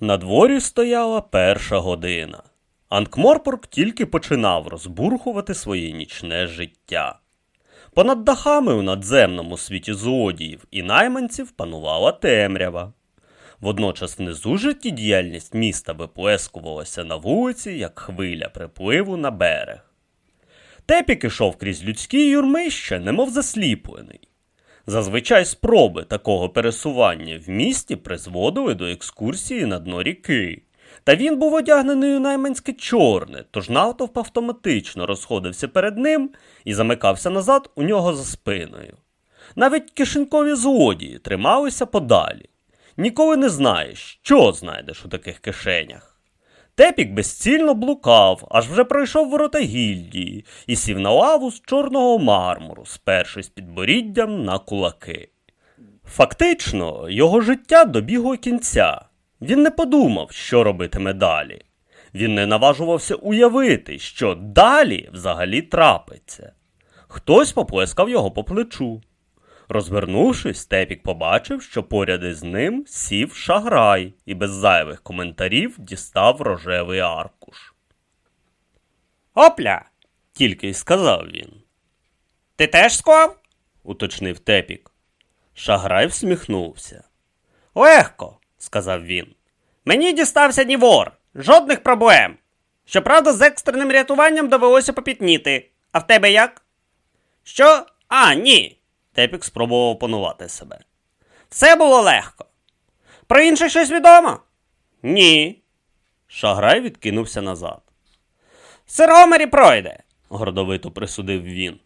На дворі стояла перша година. Анкморпорк тільки починав розбурхувати своє нічне життя. Понад дахами у надземному світі злодіїв і найманців панувала темрява. Водночас внизу життєдіяльність міста виплескувалася на вулиці, як хвиля припливу на берег. Тепік ішов крізь людські юрмища, немов засліплений. Зазвичай спроби такого пересування в місті призводили до екскурсії на дно ріки. Та він був одягнений у найманське чорне, тож натовп автоматично розходився перед ним і замикався назад у нього за спиною. Навіть кишенькові злодії трималися подалі. Ніколи не знаєш, що знайдеш у таких кишенях. Тепік безцільно блукав, аж вже пройшов ворота гільдії і сів на лаву з чорного мармуру, спершись підборіддям на кулаки. Фактично, його життя добігло кінця. Він не подумав, що робитиме далі. Він не наважувався уявити, що далі взагалі трапиться. Хтось поплескав його по плечу. Розвернувшись, Тепік побачив, що поряд із ним сів шаграй і без зайвих коментарів дістав рожевий аркуш. Опля! Тільки й сказав він, Ти теж склав? уточнив Тепік. Шаграй всміхнувся. Легко, сказав він. Мені дістався Нівор. Жодних проблем. Щоправда, з екстреним рятуванням довелося попітніти. А в тебе як? Що? А, ні. Тепік спробував опанувати себе. Все було легко. Про інше щось відомо? Ні. Шаграй відкинувся назад. Сир Гомері пройде, гордовито присудив він.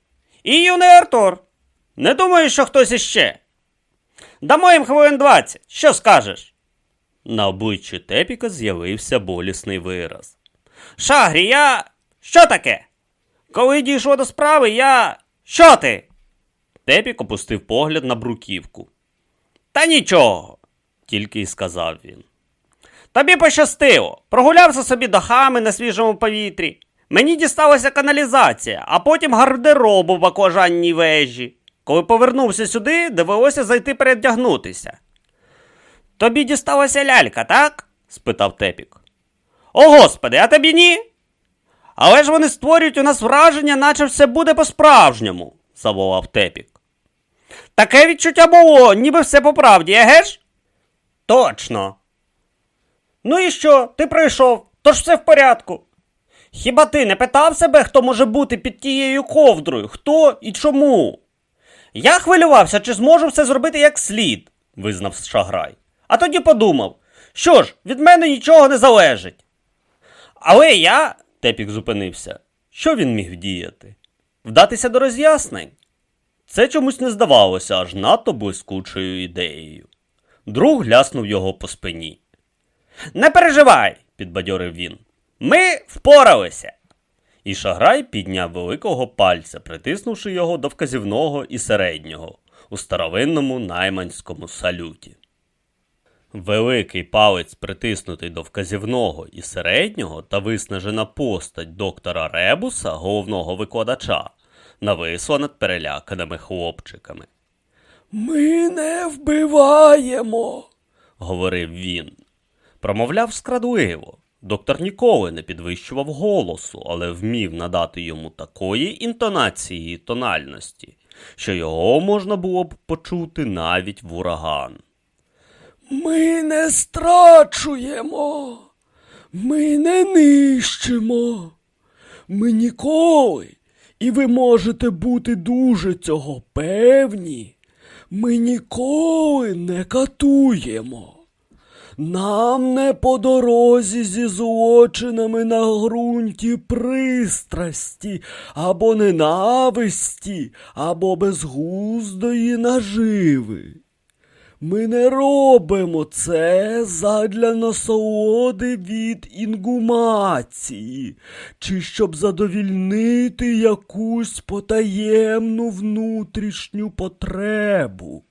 І юний Артур. Не думаю, що хтось іще. Дамо їм хвилин двадцять. Що скажеш? На обличчі Тепіка з'явився болісний вираз. Шагрі, я. Що таке? Коли дійшло до справи, я. Що ти? Тепік опустив погляд на бруківку. Та нічого, тільки й сказав він. Тобі пощастило. Прогулявся собі дахами на свіжому повітрі. Мені дісталася каналізація, а потім гардероб у баклажанній вежі. Коли повернувся сюди, довелося зайти передягнутися. Тобі дісталася лялька, так? спитав Тепік. О господи, а тобі ні? Але ж вони створюють у нас враження, наче все буде по-справжньому, заволав Тепік. Таке відчуття було, ніби все по правді, еге ж? Точно. Ну і що? Ти прийшов, тож все в порядку. Хіба ти не питав себе, хто може бути під тією ковдрою? Хто і чому? Я хвилювався, чи зможу все зробити як слід, визнав Шаграй. А тоді подумав, що ж, від мене нічого не залежить. Але я. Тепік зупинився. Що він міг діяти? Вдатися до роз'яснень? Це чомусь не здавалося аж надто блискучою ідеєю. Друг гляснув його по спині. Не переживай, підбадьорив він. Ми впоралися. І Шаграй підняв великого пальця, притиснувши його до вказівного і середнього у старовинному найманському салюті. Великий палець, притиснутий до вказівного і середнього, та виснажена постать доктора Ребуса, головного викладача, нависла над переляканими хлопчиками. Ми не вбиваємо, говорив він. Промовляв скрадливо. Доктор ніколи не підвищував голосу, але вмів надати йому такої інтонації і тональності, що його можна було б почути навіть в ураган. Ми не страчуємо, ми не нищимо. Ми ніколи, і ви можете бути дуже цього певні. Ми ніколи не катуємо. Нам не по дорозі зі злочинами на ґрунті пристрасті або ненависті, або безглуздої наживи. Ми не робимо це задля насолоди від інгумації, чи щоб задовільнити якусь потаємну внутрішню потребу,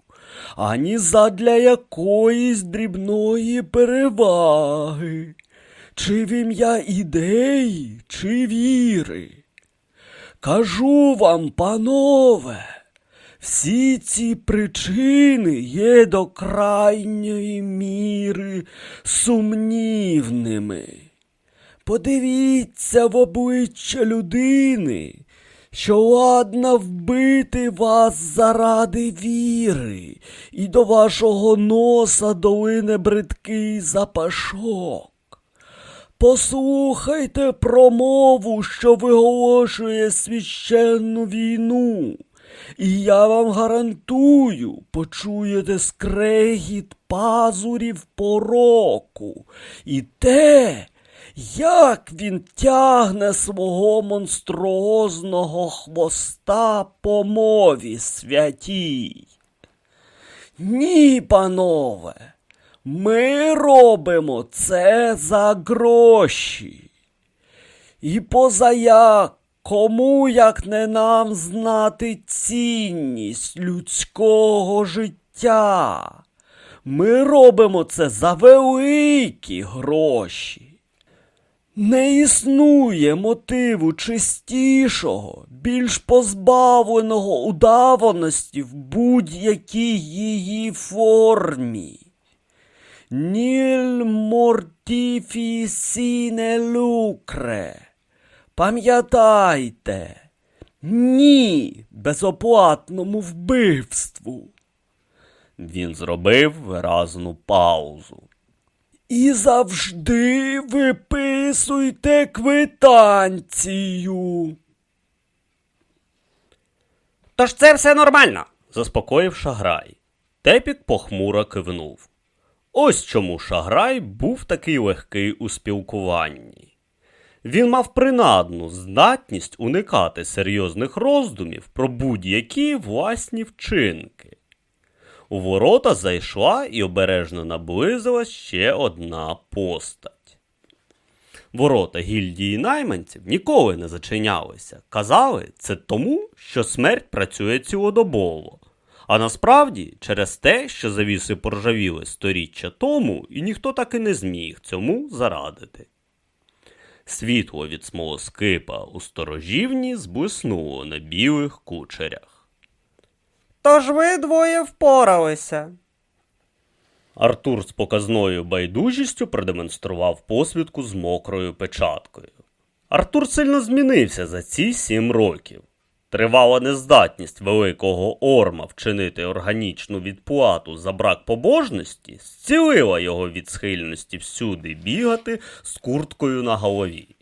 ані задля якоїсь дрібної переваги, чи в ім'я ідеї, чи віри. Кажу вам, панове, Всі ці причини є до крайньої міри сумнівними. Подивіться в обличчя людини, що ладна вбити вас заради віри, і до вашого носа долине бридкий запашок. Послухайте промову, що виголошує священну війну, і я вам гарантую, почуєте скрегіт пазурів пороку і те, як він тягне свого монструозного хвоста по мові святій. Ні, панове, ми робимо це за гроші. І позаяк, кому як не нам знати цінність людського життя. Ми робимо це за великі гроші. Не існує мотиву чистішого, більш позбавленого удаваності в будь-якій її формі. Ніль мортіфі сіне лукре. Пам'ятайте, ні безоплатному вбивству. Він зробив виразну паузу. І завжди виписуйте квитанцію. Тож це все нормально. Заспокоїв Шаграй. Тепік похмуро кивнув. Ось чому Шаграй був такий легкий у спілкуванні. Він мав принадну здатність уникати серйозних роздумів про будь-які власні вчинки. У ворота зайшла і обережно наблизилась ще одна постать. Ворота гільдії найманців ніколи не зачинялися. Казали, це тому, що смерть працює цілодобово. А насправді через те, що завіси поржавіли сторіччя тому, і ніхто так і не зміг цьому зарадити. Світло від смолоскипа у сторожівні зблиснуло на білих кучерях. Тож ви двоє впоралися. Артур з показною байдужістю продемонстрував посвідку з мокрою печаткою. Артур сильно змінився за ці сім років. Тривала нездатність великого орма вчинити органічну відплату за брак побожності зцілила його від схильності всюди бігати з курткою на голові.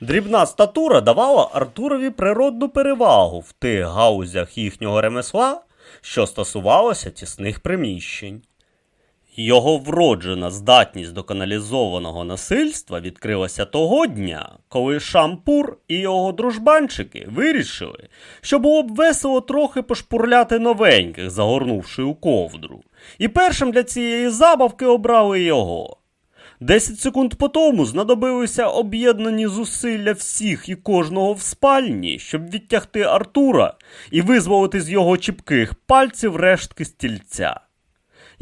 Дрібна статура давала Артурові природну перевагу в тих гаузях їхнього ремесла, що стосувалося тісних приміщень. Його вроджена здатність до каналізованого насильства відкрилася того дня, коли Шампур і його дружбанчики вирішили, що було б весело трохи пошпурляти новеньких, загорнувши у ковдру, і першим для цієї забавки обрали його. Десять секунд по тому знадобилися об'єднані зусилля всіх і кожного в спальні, щоб відтягти Артура і визволити з його чіпких пальців рештки стільця.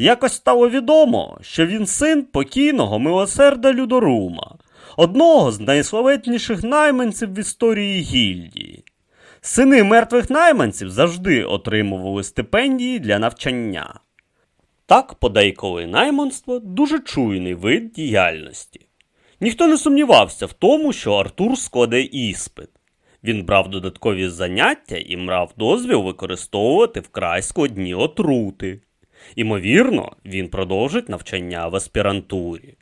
Якось стало відомо, що він син покійного милосерда Людорума, одного з найславетніших найманців в історії гільдії. Сини мертвих найманців завжди отримували стипендії для навчання. Так, подейколи найманство дуже чуйний вид діяльності. Ніхто не сумнівався в тому, що Артур складе іспит. Він брав додаткові заняття і мав дозвіл використовувати вкрай складні отрути. Імовірно, він продовжить навчання в аспірантурі.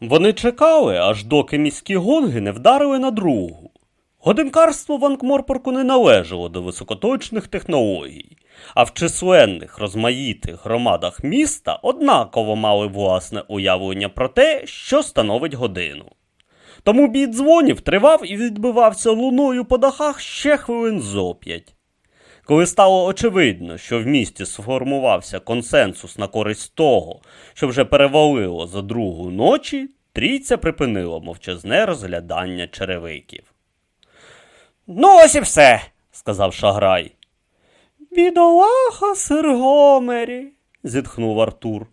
Вони чекали, аж доки міські гонги не вдарили на другу. Годинкарство в Анкморпорку не належало до високоточних технологій, а в численних розмаїтих громадах міста однаково мали власне уявлення про те, що становить годину. Тому бій дзвонів тривав і відбивався луною по дахах ще хвилин зо п'ять. Коли стало очевидно, що в місті сформувався консенсус на користь того, що вже перевалило за другу ночі, трійця припинила мовчазне розглядання черевиків. Ну, ось і все, сказав Шаграй. Бідолаха Сергомері, зітхнув Артур.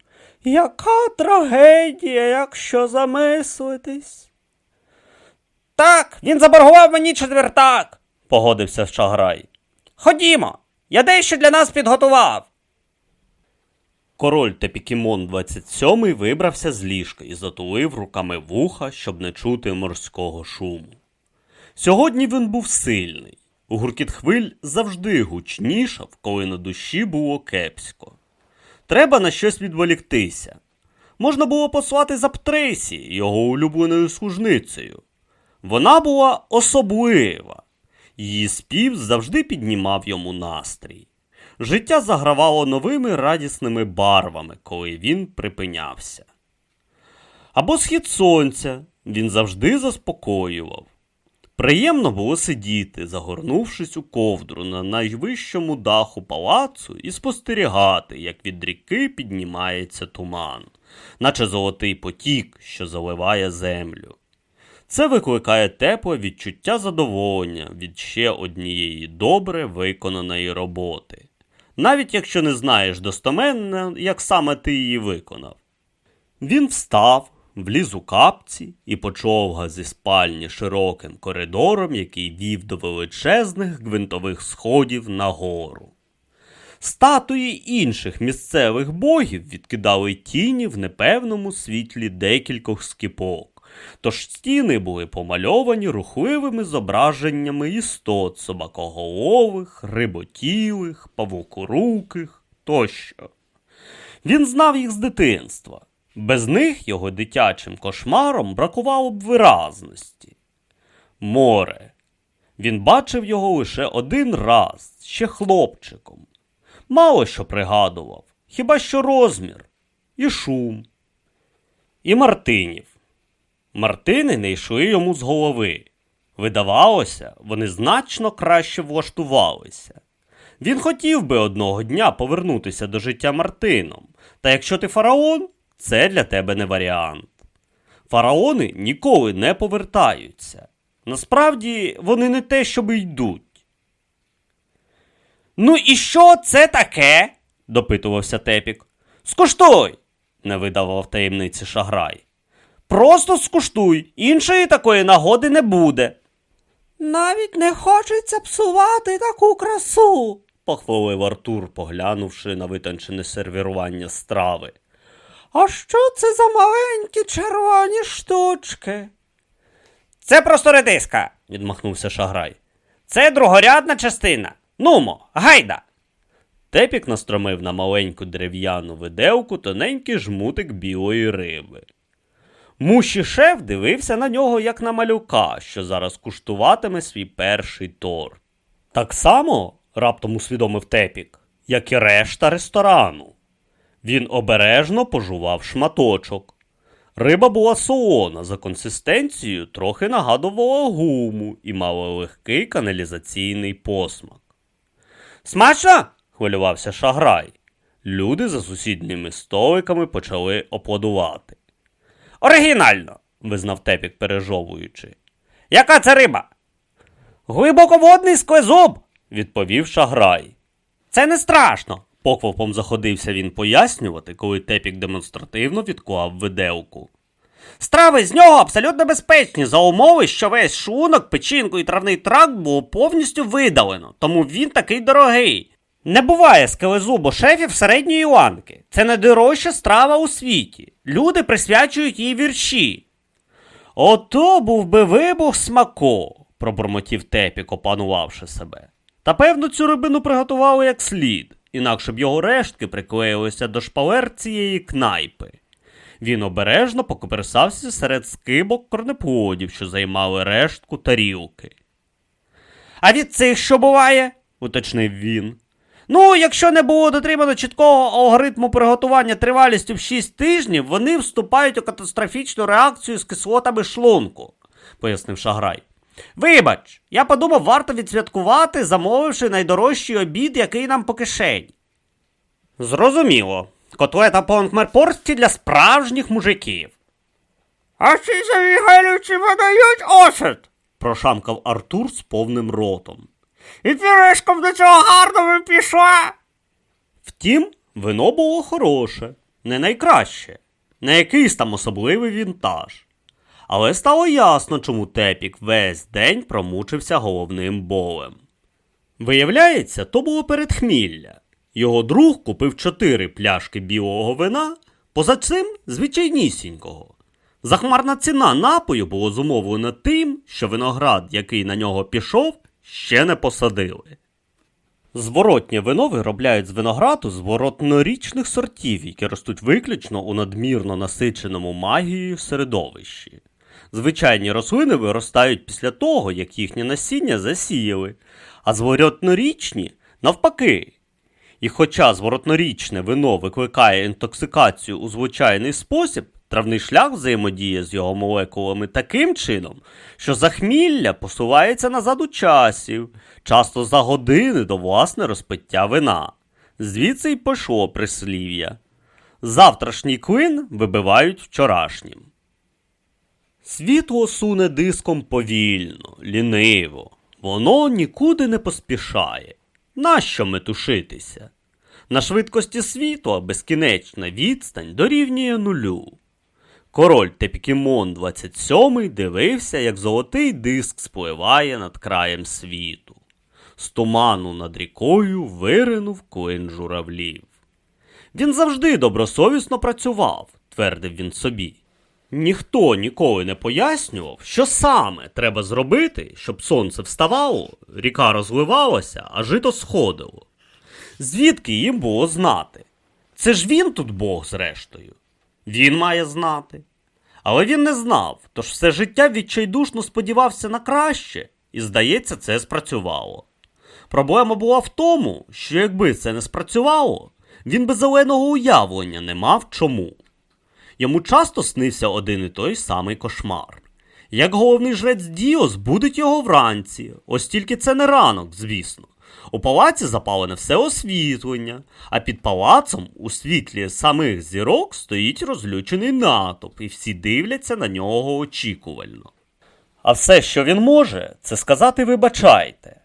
Яка трагедія, якщо замислитись. Так, він заборгував мені четвертак, погодився Шаграй. Ходімо, Я дещо для нас підготував. Король Тепікімон 27 вибрався з ліжка і затулив руками вуха, щоб не чути морського шуму. Сьогодні він був сильний. Гуркіт хвиль завжди гучнішав, коли на душі було кепсько. Треба на щось відволіктися. Можна було послати за Птрейсі, його улюбленою служницею. Вона була особлива. Її спів завжди піднімав йому настрій. Життя загравало новими радісними барвами, коли він припинявся. Або схід сонця він завжди заспокоював. Приємно було сидіти, загорнувшись у ковдру на найвищому даху палацу і спостерігати, як від ріки піднімається туман, наче золотий потік, що заливає землю. Це викликає тепле відчуття задоволення від ще однієї добре виконаної роботи, навіть якщо не знаєш достоменно, як саме ти її виконав. Він встав, вліз у капці і почовгав зі спальні широким коридором, який вів до величезних гвинтових сходів нагору. Статуї інших місцевих богів відкидали тіні в непевному світлі декількох скіпок, тож стіни були помальовані рухливими зображеннями істот собакоголових, риботілих, павукоруких тощо. Він знав їх з дитинства. Без них його дитячим кошмаром бракувало б виразності. Море. Він бачив його лише один раз, ще хлопчиком. Мало що пригадував, хіба що розмір, і шум, і Мартинів. Мартини не йшли йому з голови. Видавалося, вони значно краще влаштувалися. Він хотів би одного дня повернутися до життя Мартином, та якщо ти фараон, це для тебе не варіант. Фараони ніколи не повертаються. Насправді вони не те, щоб йдуть. Ну і що це таке? допитувався Тепік. Скуштуй, не видавав таємниці шаграй. Просто скуштуй, іншої такої нагоди не буде. Навіть не хочеться псувати таку красу. похвалив Артур, поглянувши на витончене сервірування страви. А що це за маленькі червоні штучки? Це просто редиска, відмахнувся шаграй. Це другорядна частина. Нумо, гайда. Тепік настромив на маленьку дерев'яну виделку тоненький жмутик білої риби. Муші шеф дивився на нього, як на малюка, що зараз куштуватиме свій перший торт. Так само, раптом усвідомив Тепік, як і решта ресторану. Він обережно пожував шматочок. Риба була солона, за консистенцією трохи нагадувала гуму і мала легкий каналізаційний посмак. Смачно? хвилювався шаграй. Люди за сусідніми столиками почали аплодувати. Оригінально, визнав Тепік, пережовуючи. Яка це риба? Глибоководний склезуб, Відповів шаграй. це не страшно. Поквапом заходився він пояснювати, коли Тепік демонстративно відклав виделку. Страви з нього абсолютно безпечні за умови, що весь шлунок, печінку і травний тракт було повністю видалено, тому він такий дорогий. Не буває скелезубу шефів середньої ланки. Це найдорожча страва у світі. Люди присвячують їй вірші. Ото був би вибух смаку, пробурмотів Тепік, опанувавши себе. Та певно цю рибину приготували як слід, інакше б його рештки приклеїлися до шпалер цієї кнайпи. Він обережно покоперсався серед скибок корнеплодів, що займали рештку тарілки. А від цих що буває? уточнив він. Ну, якщо не було дотримано чіткого алгоритму приготування тривалістю в 6 тижнів, вони вступають у катастрофічну реакцію з кислотами шлунку, пояснив Шаграй. Вибач, я подумав, варто відсвяткувати, замовивши найдорожчий обід, який нам по кишені. Зрозуміло. Котлета по анкмерпорсті для справжніх мужиків. А ці завігайлючі подають осад. прошамкав Артур з повним ротом. І піришком до цього гарного пішла. Втім, вино було хороше, не найкраще, не якийсь там особливий вінтаж. Але стало ясно, чому Тепік весь день промучився головним болем. Виявляється, то було передхмілля. Його друг купив чотири пляшки білого вина, поза цим звичайнісінького. Захмарна ціна напою було зумовлена тим, що виноград, який на нього пішов, ще не посадили. Зворотнє вино виробляють з винограду зворотнорічних сортів, які ростуть виключно у надмірно насиченому магією середовищі. Звичайні рослини виростають після того, як їхнє насіння засіяли, а зворотнорічні навпаки. І хоча зворотнорічне вино викликає інтоксикацію у звичайний спосіб, травний шлях взаємодіє з його молекулами таким чином, що захмілля посувається назад у часів, часто за години до власне розпиття вина. Звідси й пішло прислів'я. Завтрашній клин вибивають вчорашнім. Світло суне диском повільно, ліниво. Воно нікуди не поспішає. Нащо метушитися? На швидкості світла безкінечна відстань дорівнює нулю. Король Тепікімон 27 дивився, як золотий диск спливає над краєм світу. З туману над рікою виринув клин журавлів. Він завжди добросовісно працював, твердив він собі. Ніхто ніколи не пояснював, що саме треба зробити, щоб сонце вставало, ріка розливалася, а жито сходило. Звідки їм було знати? Це ж він тут Бог, зрештою. Він має знати. Але він не знав, тож все життя відчайдушно сподівався на краще, і, здається, це спрацювало. Проблема була в тому, що якби це не спрацювало, він би зеленого уявлення не мав чому. Йому часто снився один і той самий кошмар. Як головний жрець Діос будить його вранці, ось тільки це не ранок, звісно. У палаці запалене все освітлення, а під палацом у світлі самих зірок стоїть розлючений натовп, і всі дивляться на нього очікувально. А все, що він може, це сказати вибачайте.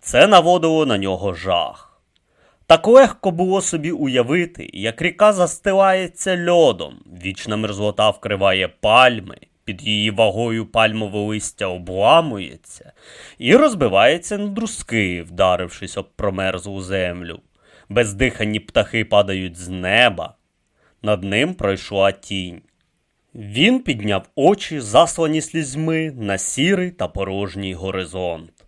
Це наводило на нього жах. Так легко було собі уявити, як ріка застилається льодом, вічна мерзлота вкриває пальми, під її вагою пальмове листя обламується і розбивається на друзки, вдарившись об промерзлу землю. Бездихані птахи падають з неба. Над ним пройшла тінь. Він підняв очі, заслані слізьми, на сірий та порожній горизонт.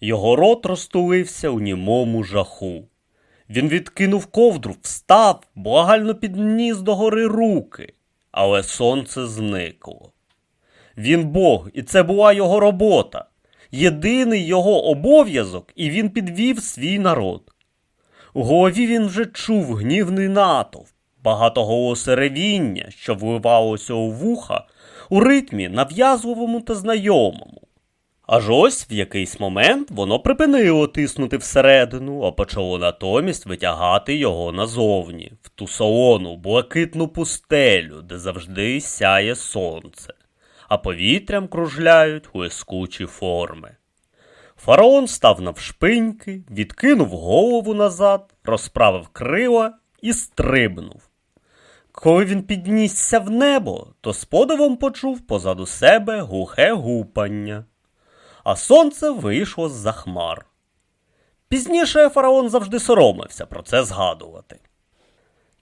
Його рот розтулився у німому жаху. Він відкинув ковдру, встав, благально підніс догори руки, але сонце зникло. Він Бог, і це була його робота, єдиний його обов'язок, і він підвів свій народ. У голові він вже чув гнівний натовп, багатоголосе ревіння, що вливалося у вуха у ритмі нав'язливому та знайомому. Аж ось в якийсь момент воно припинило тиснути всередину, а почало натомість витягати його назовні, в ту солону, блакитну пустелю, де завжди сяє сонце, а повітрям кружляють блискучі форми. Фараон став навшпиньки, відкинув голову назад, розправив крила і стрибнув. Коли він піднісся в небо, то з подивом почув позаду себе глухе гупання а сонце вийшло з-за хмар. Пізніше фараон завжди соромився про це згадувати.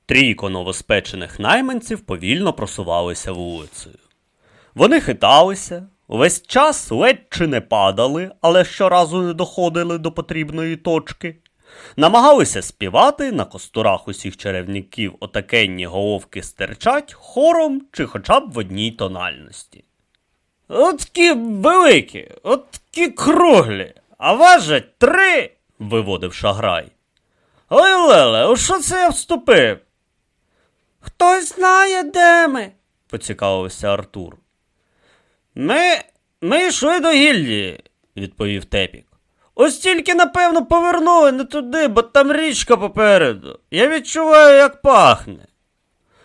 Трійко новоспечених найманців повільно просувалися вулицею. Вони хиталися, увесь час ледь чи не падали, але щоразу не доходили до потрібної точки. Намагалися співати на костурах усіх черевників отакенні головки стирчать хором чи хоча б в одній тональності. От такі великі, от такі круглі, а важать три, виводив шаграй. Ой, Леле, у що це я вступив? Хтось знає, де ми. поцікавився Артур. Ми. ми йшли до гільдії, відповів Тепік. Ось тільки, напевно, повернули не туди, бо там річка попереду. Я відчуваю, як пахне.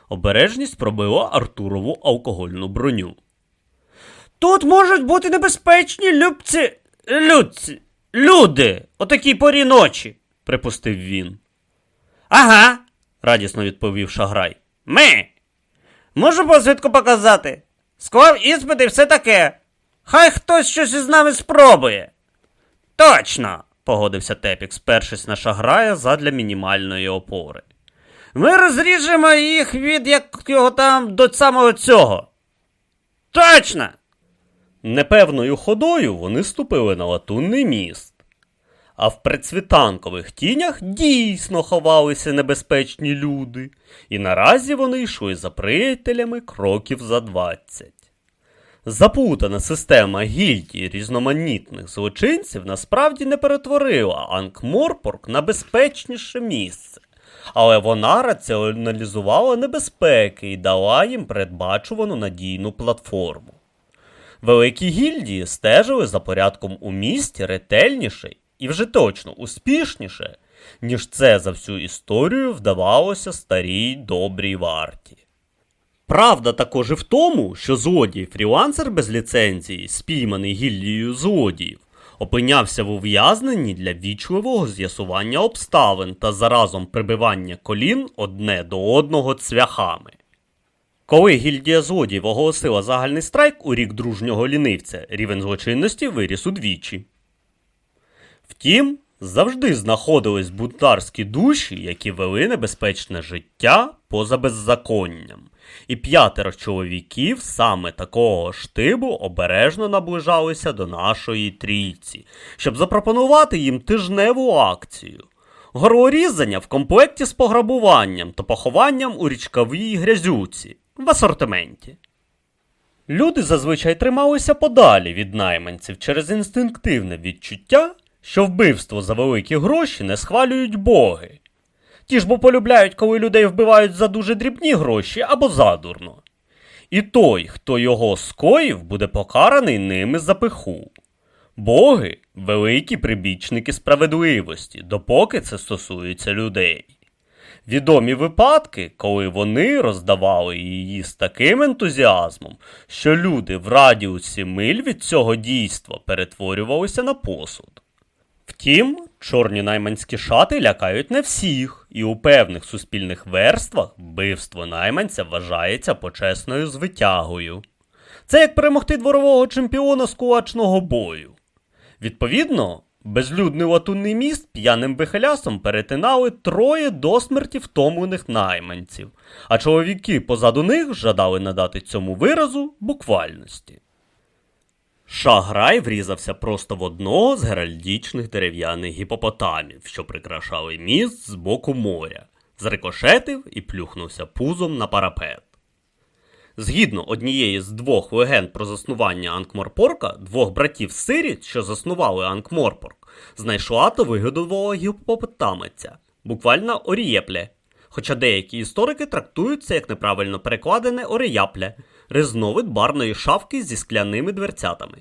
Обережність пробила Артурову алкогольну броню. Тут можуть бути небезпечні любці. людці. Люди, о такій порі ночі, припустив він. Ага, радісно відповів Шаграй. Ми. Можу посвідку показати. Склав іспити і все таке. Хай хтось щось із нами спробує. Точно, погодився Тепік, спершись на шаграя задля мінімальної опори. Ми розріжемо їх від як його там до самого цього. Точно! Непевною ходою вони ступили на латунний міст. А в предсвітанкових тінях дійсно ховалися небезпечні люди, і наразі вони йшли за приятелями кроків за двадцять. Запутана система гільдій різноманітних злочинців насправді не перетворила Анкморпорк на безпечніше місце, але вона раціоналізувала небезпеки і дала їм передбачувану надійну платформу. Великі гільдії стежили за порядком у місті ретельніше і вже точно успішніше, ніж це за всю історію вдавалося старій добрій варті. Правда також і в тому, що злодій фрілансер без ліцензії, спійманий гільдією злодіїв, опинявся в ув'язненні для вічливого з'ясування обставин та заразом прибивання колін одне до одного цвяхами. Коли гільдія злодіїв оголосила загальний страйк у рік дружнього лінивця, рівень злочинності виріс удвічі. Втім, завжди знаходились бунтарські душі, які вели небезпечне життя поза беззаконням, і п'ятеро чоловіків саме такого штибу обережно наближалися до нашої трійці, щоб запропонувати їм тижневу акцію. Горлорізання в комплекті з пограбуванням та похованням у річковій грязюці в асортименті. Люди зазвичай трималися подалі від найманців через інстинктивне відчуття, що вбивство за великі гроші не схвалюють боги. Ті ж бо полюбляють, коли людей вбивають за дуже дрібні гроші або задурно. І той, хто його скоїв, буде покараний ними за пиху. Боги великі прибічники справедливості, допоки це стосується людей. Відомі випадки, коли вони роздавали її з таким ентузіазмом, що люди в радіусі миль від цього дійства перетворювалися на посуд. Втім, чорні найманські шати лякають не всіх, і у певних суспільних верствах вбивство найманця вважається почесною звитягою. Це як перемогти дворового чемпіона з кулачного бою. Відповідно, безлюдний латунний міст п'яним бихелясом перетинали троє до смерті втомлених найманців, а чоловіки позаду них жадали надати цьому виразу буквальності. Шаграй врізався просто в одного з геральдічних дерев'яних гіпопотамів, що прикрашали міст з боку моря, зрикошетив і плюхнувся пузом на парапет. Згідно однієї з двох легенд про заснування Анкморпорка, двох братів Сиріт, що заснували Анкморпорк, знайшла та вигодувала гіпопотамиця, буквально орієпле. Хоча деякі історики трактують це як неправильно перекладене оріяпле, різновид барної шавки зі скляними дверцятами.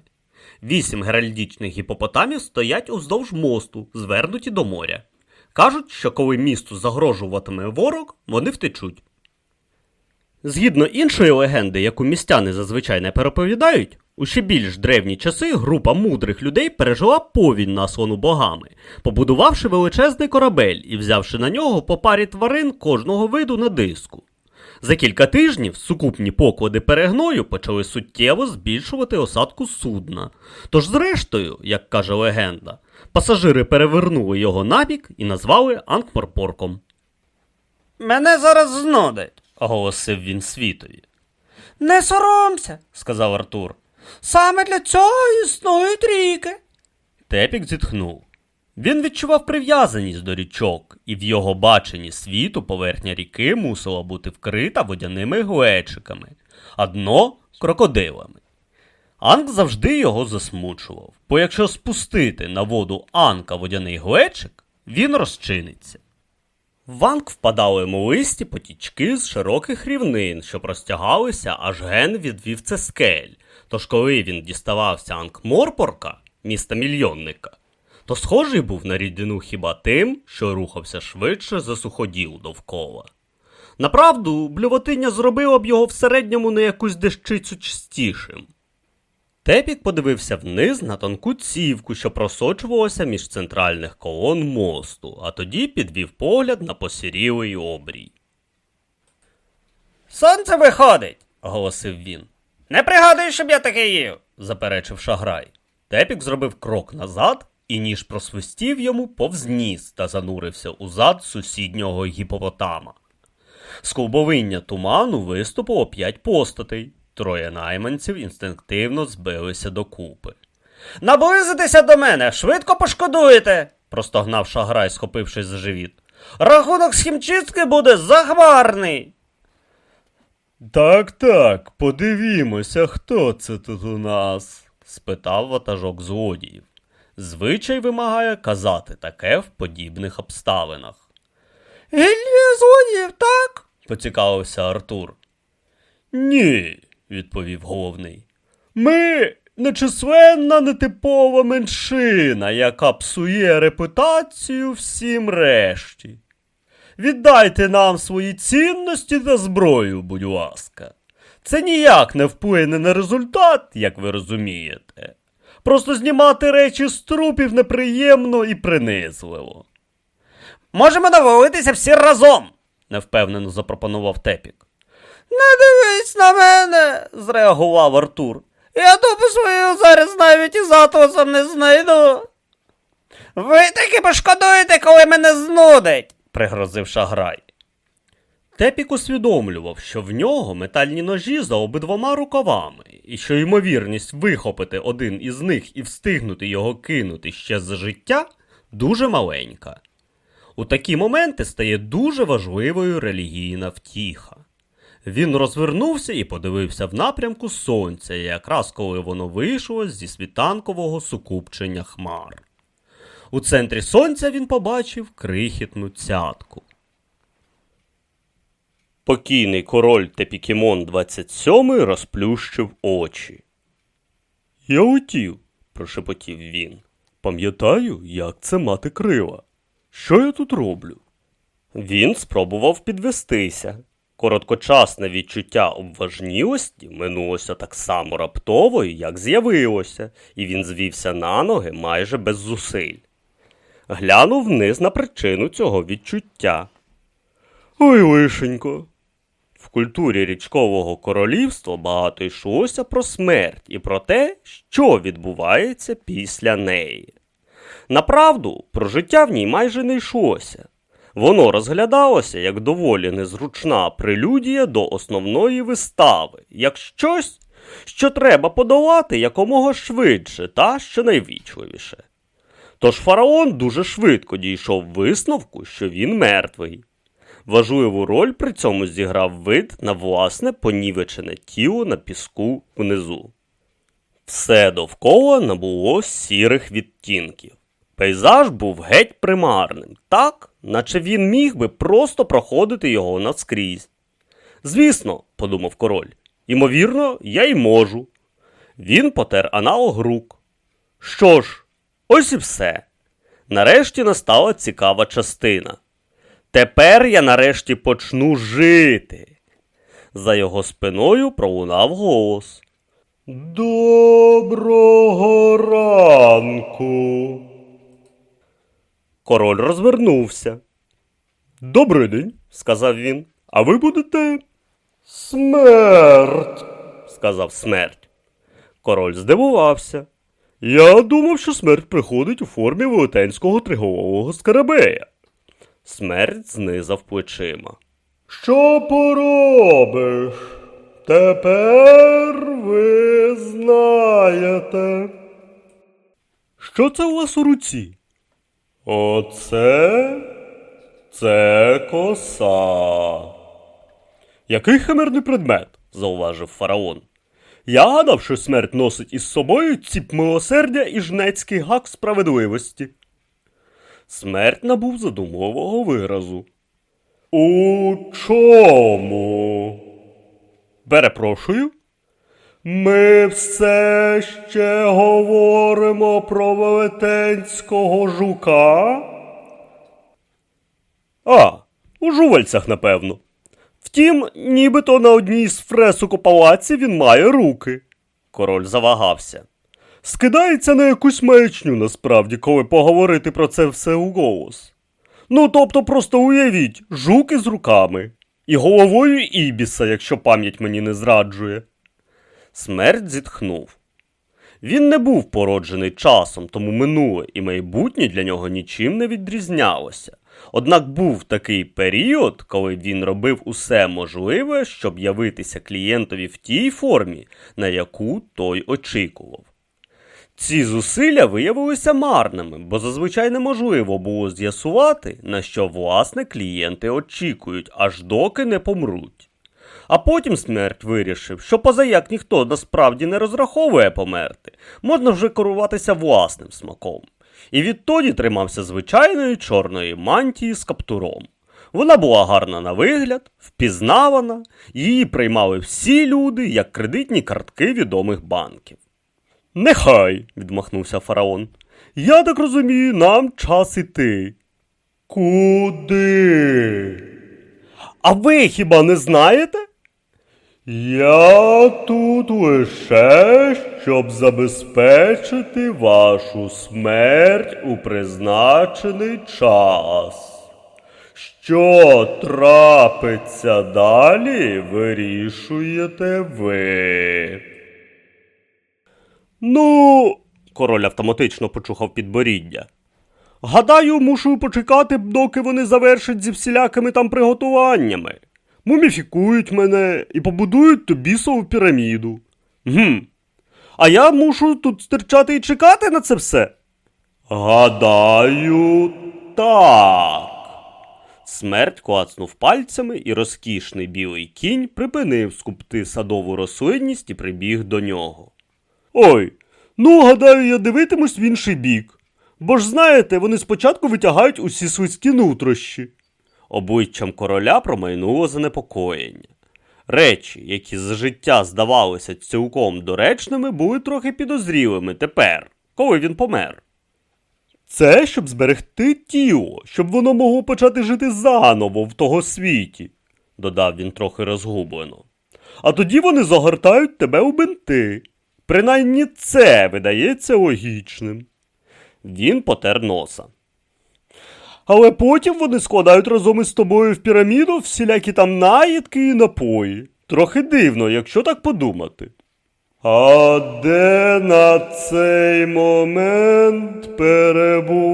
Вісім геральдічних гіпопотамів стоять уздовж мосту, звернуті до моря. Кажуть, що коли місту загрожуватиме ворог, вони втечуть. Згідно іншої легенди, яку містяни зазвичай не переповідають, у ще більш древні часи група мудрих людей пережила повінь наслану богами, побудувавши величезний корабель і взявши на нього по парі тварин кожного виду на диску. За кілька тижнів сукупні поклади перегною почали суттєво збільшувати осадку судна. Тож, зрештою, як каже легенда, пасажири перевернули його набік і назвали Анкморпорком. Мене зараз знудить. Оголосив він світові. Не соромся. Сказав Артур. Саме для цього існують ріки. Тепік зітхнув. Він відчував прив'язаність до річок, і в його баченні світу поверхня ріки мусила бути вкрита водяними глечиками, а дно крокодилами. Анк завжди його засмучував, бо якщо спустити на воду Анка водяний глечик, він розчиниться. В Анк впадали мулисті потічки з широких рівнин, що простягалися аж ген від вівцескель. Тож коли він діставався Анк-Морпорка, міста мільйонника, то схожий був на рідину хіба тим, що рухався швидше за суходіл довкола. Направду, блювотиння зробило б його в середньому на якусь дещицю чистішим. Тепік подивився вниз на тонку цівку, що просочувалася між центральних колон мосту, а тоді підвів погляд на посірілий обрій. Сонце виходить. Оголосив він, Не пригадую, щоб я таке їв. заперечив шаграй. Тепік зробив крок назад, і ніж просвистів йому повз ніс та занурився у зад сусіднього гіпопотама. З ковбовиння туману виступило п'ять постатей. Троє найманців інстинктивно збилися докупи. Наблизитеся до мене, швидко пошкодуєте, простогнав шаграй, схопившись за живіт. Рахунок з хімчистки буде захмарний. Так, так, подивімося, хто це тут у нас? спитав ватажок злодіїв. Звичай вимагає казати таке в подібних обставинах. Гільдія злодіїв, так? поцікавився Артур. Ні, відповів головний. Ми нечисленна нетипова меншина, яка псує репутацію всім решті. Віддайте нам свої цінності та зброю, будь ласка. Це ніяк не вплине на результат, як ви розумієте. Просто знімати речі з трупів неприємно і принизливо. Можемо навалитися всі разом. невпевнено запропонував Тепік. Не дивись на мене, зреагував Артур. я дупу свою зараз навіть із атласом не знайду. Ви таки пошкодуєте, коли мене знудить, пригрозив шаграй. Тепік усвідомлював, що в нього метальні ножі за обидвома рукавами, і що ймовірність вихопити один із них і встигнути його кинути ще за життя дуже маленька. У такі моменти стає дуже важливою релігійна втіха. Він розвернувся і подивився в напрямку сонця, якраз коли воно вийшло зі світанкового сукупчення хмар. У центрі сонця він побачив крихітну цятку. Покійний король Тепікімон 27 розплющив очі. Я утів, прошепотів він. Пам'ятаю, як це мати крила. Що я тут роблю? Він спробував підвестися. Короткочасне відчуття обважнілості минулося так само раптово, як з'явилося, і він звівся на ноги майже без зусиль. Глянув вниз на причину цього відчуття. Ой, лишенько. Культурі річкового королівства багато йшлося про смерть і про те, що відбувається після неї. Направду, про життя в ній майже не йшлося. Воно розглядалося як доволі незручна прелюдія до основної вистави, як щось, що треба подолати якомога швидше та щонайвічливіше. Тож фараон дуже швидко дійшов висновку, що він мертвий. Важливу роль при цьому зіграв вид на власне понівечене тіло на піску внизу. Все довкола набуло сірих відтінків. Пейзаж був геть примарним, так, наче він міг би просто проходити його наскрізь. Звісно, подумав король, ймовірно, я й можу. Він потер аналог рук. Що ж, ось і все. Нарешті настала цікава частина. Тепер я нарешті почну жити. За його спиною пролунав голос. Доброго ранку. Король розвернувся. Добрий день, сказав він. А ви будете. Смерть, сказав смерть. Король здивувався. Я думав, що смерть приходить у формі велетенського триголового скарабея. Смерть знизав плечима. Що поробиш? Тепер ви знаєте. Що це у вас у руці? Оце це коса. Який химерний предмет? зауважив фараон. Я гадав, що смерть носить із собою ціп милосердя і жнецький гак справедливості. Смерть набув задумливого виразу. У чому? Перепрошую. Ми все ще говоримо про велетенського жука. А, у жувальцях, напевно. Втім, нібито на одній з фресок у палаці він має руки. Король завагався. Скидається на якусь маячню насправді, коли поговорити про це все у голос. Ну, тобто, просто уявіть, жуки з руками. І головою ібіса, якщо пам'ять мені не зраджує. Смерть зітхнув. Він не був породжений часом, тому минуле і майбутнє для нього нічим не відрізнялося. Однак був такий період, коли він робив усе можливе, щоб явитися клієнтові в тій формі, на яку той очікував. Ці зусилля виявилися марними, бо зазвичай неможливо було з'ясувати, на що власне клієнти очікують, аж доки не помруть. А потім смерть вирішив, що позаяк ніхто насправді не розраховує померти, можна вже керуватися власним смаком. І відтоді тримався звичайної чорної мантії з каптуром. Вона була гарна на вигляд, впізнавана, її приймали всі люди як кредитні картки відомих банків. Нехай, відмахнувся фараон. Я так розумію, нам час іти. Куди? А ви хіба не знаєте? Я тут лише, щоб забезпечити вашу смерть у призначений час. Що трапиться далі, вирішуєте ви. Ну, король автоматично почухав підборіддя. Гадаю, мушу почекати, доки вони завершать зі всілякими там приготуваннями. Муміфікують мене і побудують тобі сову піраміду. Гм. А я мушу тут стирчати і чекати на це все. Гадаю, так. Смерть клацнув пальцями, і розкішний білий кінь припинив скупти садову рослинність і прибіг до нього. Ой, ну гадаю, я дивитимусь в інший бік. Бо ж знаєте, вони спочатку витягають усі свиські нутрощі. Обличчям короля промайнуло занепокоєння. Речі, які за життя здавалися цілком доречними, були трохи підозрілими тепер, коли він помер. Це щоб зберегти тіло, щоб воно могло почати жити заново в того світі, додав він трохи розгублено. А тоді вони загортають тебе у бинти. Принаймні це видається логічним. Він потер носа. Але потім вони складають разом із тобою в піраміду всілякі там наїдки і напої. Трохи дивно, якщо так подумати. А де на цей момент перебувають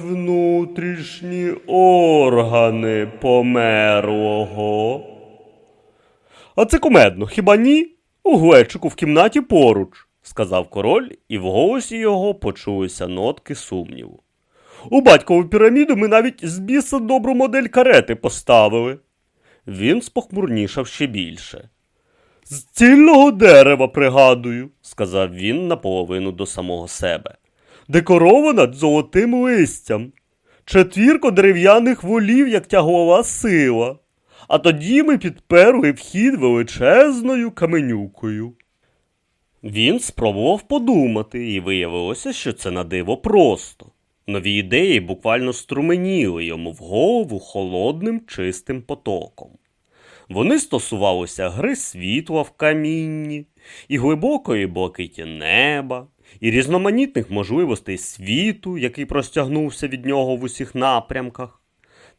внутрішні органи померлого? А це кумедно, хіба ні? У глечику в кімнаті поруч, сказав король, і в голосі його почулися нотки сумніву. У батькову піраміду ми навіть з біса добру модель карети поставили. Він спохмурнішав ще більше. З цільного дерева, пригадую, сказав він наполовину до самого себе. Декорована золотим листям, четвірко дерев'яних волів, як тяглова сила. А тоді ми підперли вхід величезною каменюкою. Він спробував подумати, і виявилося, що це на диво просто. Нові ідеї буквально струменіли йому в голову холодним чистим потоком. Вони стосувалися гри світла в камінні, і глибокої блакиті неба, і різноманітних можливостей світу, який простягнувся від нього в усіх напрямках.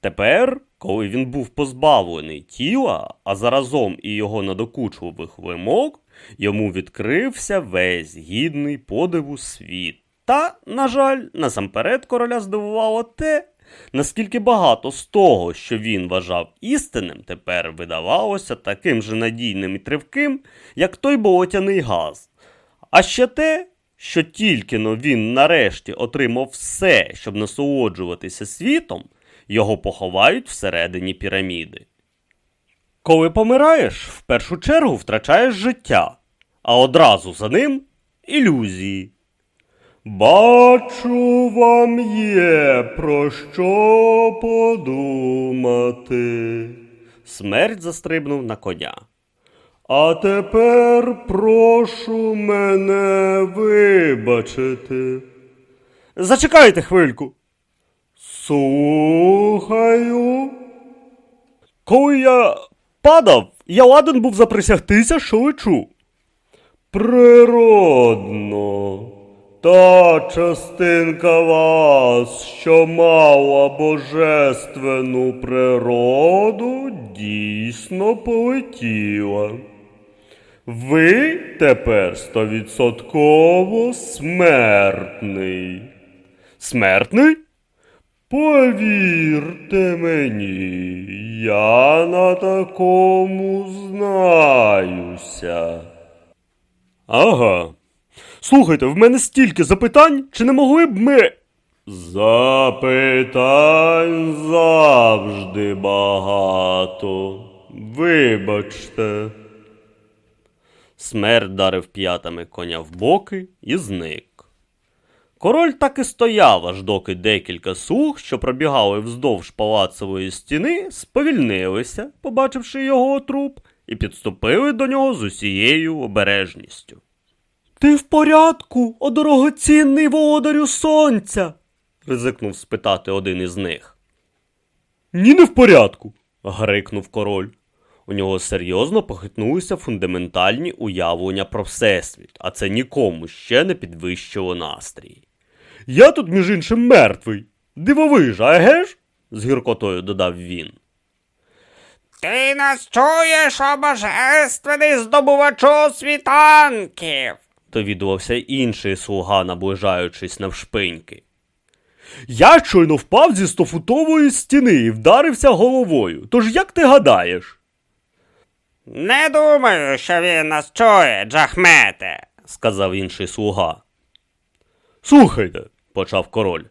Тепер, коли він був позбавлений тіла, а заразом і його надокучливих вимог, йому відкрився весь гідний подиву світ. Та, на жаль, насамперед короля здивувало те, наскільки багато з того, що він вважав істинним, тепер видавалося таким же надійним і тривким, як той болотяний газ. А ще те, що тільки но він нарешті отримав все, щоб насолоджуватися світом, його поховають всередині піраміди. Коли помираєш, в першу чергу втрачаєш життя, а одразу за ним ілюзії. Бачу, вам є про що подумати. Смерть застрибнув на коня. А тепер прошу мене вибачити. Зачекайте хвильку. Слухаю. Коли я падав, я ладен був заприсягтися, що лечу. Природно. Та частинка вас, що мала божественну природу, дійсно полетіла. Ви тепер стовідсотково смертний. Смертний? Повірте мені, я на такому знаюся. Ага. Слухайте, в мене стільки запитань, чи не могли б ми. Запитань завжди багато. Вибачте. Смерть дарив п'ятами коня в боки і зник. Король так і стояв, аж доки декілька слуг, що пробігали вздовж палацової стіни, сповільнилися, побачивши його труп, і підступили до нього з усією обережністю. Ти в порядку, о дорогоцінний володарю сонця? ризикнув спитати один із них. Ні, не в порядку. грикнув король. У нього серйозно похитнулися фундаментальні уявлення про всесвіт, а це нікому ще не підвищило настрій. Я тут, між іншим, мертвий. Дивовижа, еге ж? з гіркотою додав він. Ти нас чуєш, о божественний здобувачу світанків. довідувався інший слуга, наближаючись навшпиньки. Я щойно впав зі стофутової стіни і вдарився головою. Тож як ти гадаєш? Не думаю, що він нас чує, Джахмете. сказав інший слуга. Слухайте, почав король.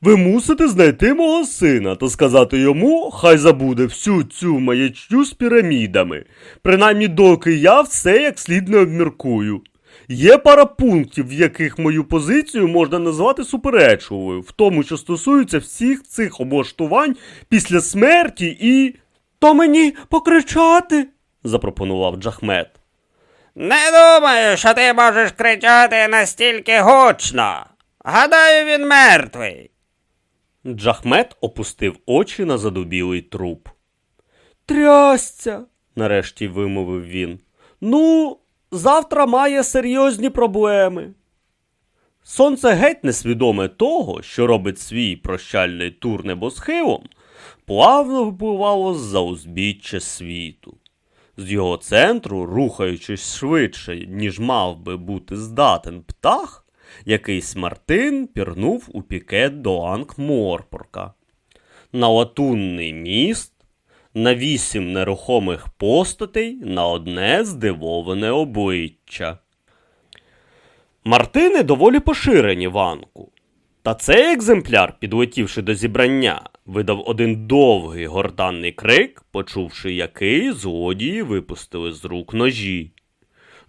Ви мусите знайти мого сина та сказати йому, хай забуде всю цю маячню з пірамідами, принаймні доки я все як слід не обміркую. Є пара пунктів, в яких мою позицію можна назвати суперечливою, в тому, що стосується всіх цих облаштувань після смерті і. То мені покричати, запропонував Джахмет. Не думаю, що ти можеш кричати настільки гучно. Гадаю, він мертвий. Джахмет опустив очі на задубілий труп. Трясця, нарешті вимовив він. Ну, завтра має серйозні проблеми. Сонце геть несвідоме того, що робить свій прощальний тур небосхилом, плавно впливало з-за узбіччя світу. З його центру, рухаючись швидше, ніж мав би бути здатен птах, якийсь Мартин пірнув у пікет до Анкморпорка. На латунний міст, на вісім нерухомих постатей, на одне здивоване обличчя. Мартини доволі поширені в Анку. Та цей екземпляр, підлетівши до зібрання, видав один довгий гортанний крик, почувши який злодії випустили з рук ножі.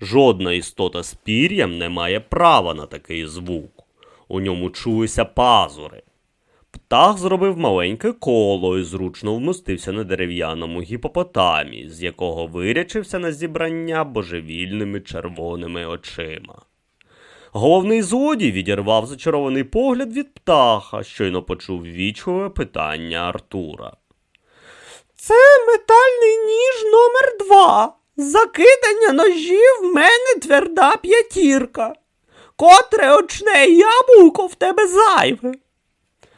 Жодна істота з пір'ям не має права на такий звук. У ньому чулися пазури. Птах зробив маленьке коло і зручно вмостився на дерев'яному гіпопотамі, з якого вирячився на зібрання божевільними червоними очима. Головний злодій відірвав зачарований погляд від птаха, щойно почув вічливе питання Артура. Це метальний ніж номер два. Закидання ножів в мене тверда п'ятірка. Котре очне яблуко в тебе зайве.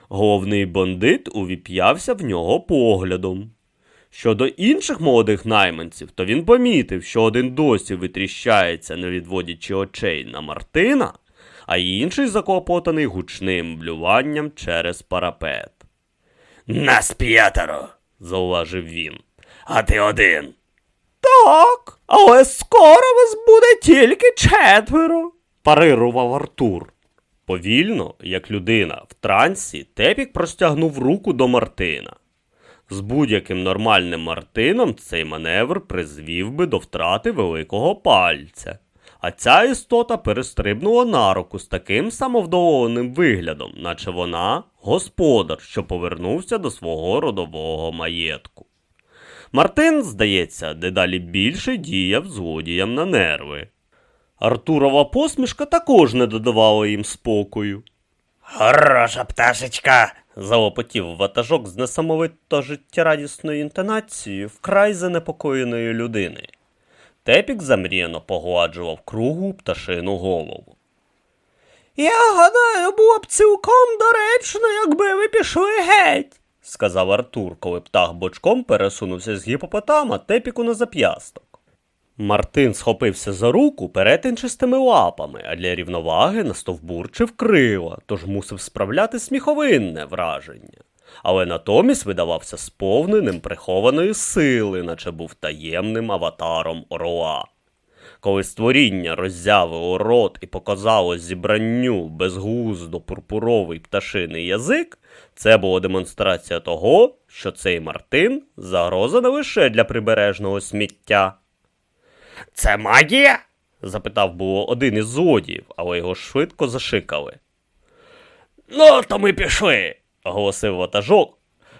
Головний бандит увіп'явся в нього поглядом. Щодо інших молодих найманців, то він помітив, що один досі витріщається, не відводячи очей на Мартина, а інший заклопотаний гучним блюванням через парапет. Нас п'ятеро, зауважив він, а ти один. Так, але скоро вас буде тільки четверо. парирував Артур. Повільно, як людина в трансі, Тепік простягнув руку до Мартина. З будь-яким нормальним Мартином цей маневр призвів би до втрати великого пальця. А ця істота перестрибнула на руку з таким самовдоволеним виглядом, наче вона господар, що повернувся до свого родового маєтку. Мартин, здається, дедалі більше діяв злодіям на нерви. Артурова посмішка також не додавала їм спокою. Хороша пташечка. Залопотів ватажок з несамовито життєрадісною інтонацією вкрай занепокоєної людини. Тепік замріяно погладжував кругу пташину голову. Я гадаю, було б цілком доречно, якби ви пішли геть. Сказав Артур, коли птах бочком пересунувся з гіпопотама тепіку на зап'ясток. Мартин схопився за руку перетинчистими лапами, а для рівноваги настовбурчив крила, тож мусив справляти сміховинне враження. Але натомість видавався сповненим прихованої сили, наче був таємним аватаром орла. Коли створіння роззявило рот і показало зібранню безглуздо пурпуровий пташиний язик, це була демонстрація того, що цей Мартин загроза не лише для прибережного сміття. Це магія? запитав було один із злодіїв, але його швидко зашикали. Ну, то ми пішли. Оголосив ватажок.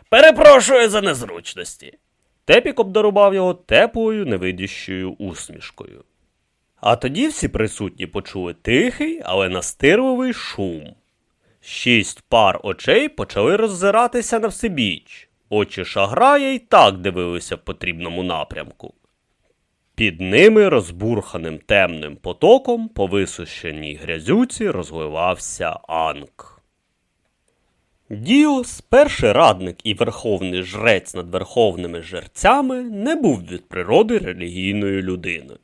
Перепрошую за незручності. Тепік обдарував його теплою невидящою усмішкою. А тоді всі присутні почули тихий, але настирливий шум. Шість пар очей почали роззиратися на всебіч. Очі шаграя й так дивилися в потрібному напрямку. Під ними розбурханим темним потоком по висушеній грязюці розливався Анк. Діос, перший радник і верховний жрець над верховними жерцями, не був від природи релігійною людиною.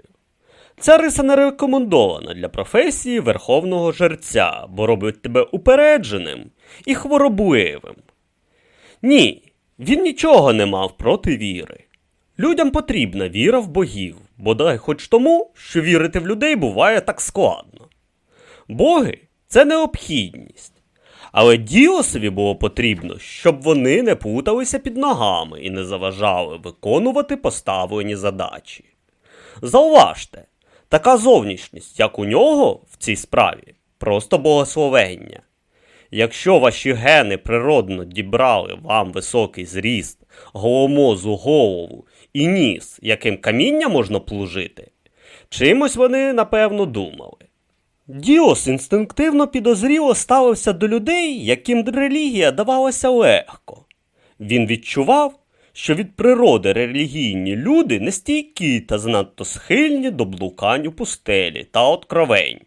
Ця риса не рекомендована для професії верховного жерця, бо робить тебе упередженим і хворобливим. Ні, він нічого не мав проти віри. Людям потрібна віра в богів, бодай хоч тому, що вірити в людей буває так складно. Боги це необхідність. Але Діосові було потрібно, щоб вони не путалися під ногами і не заважали виконувати поставлені задачі. Зауважте, така зовнішність, як у нього в цій справі, просто благословення. Якщо ваші гени природно дібрали вам високий зріст, голомозу голову і ніс, яким каміння можна плужити, чимось вони, напевно, думали. Діос інстинктивно підозріло ставився до людей, яким релігія давалася легко. Він відчував, що від природи релігійні люди нестійкі та занадто схильні до блукань у пустелі та откровень.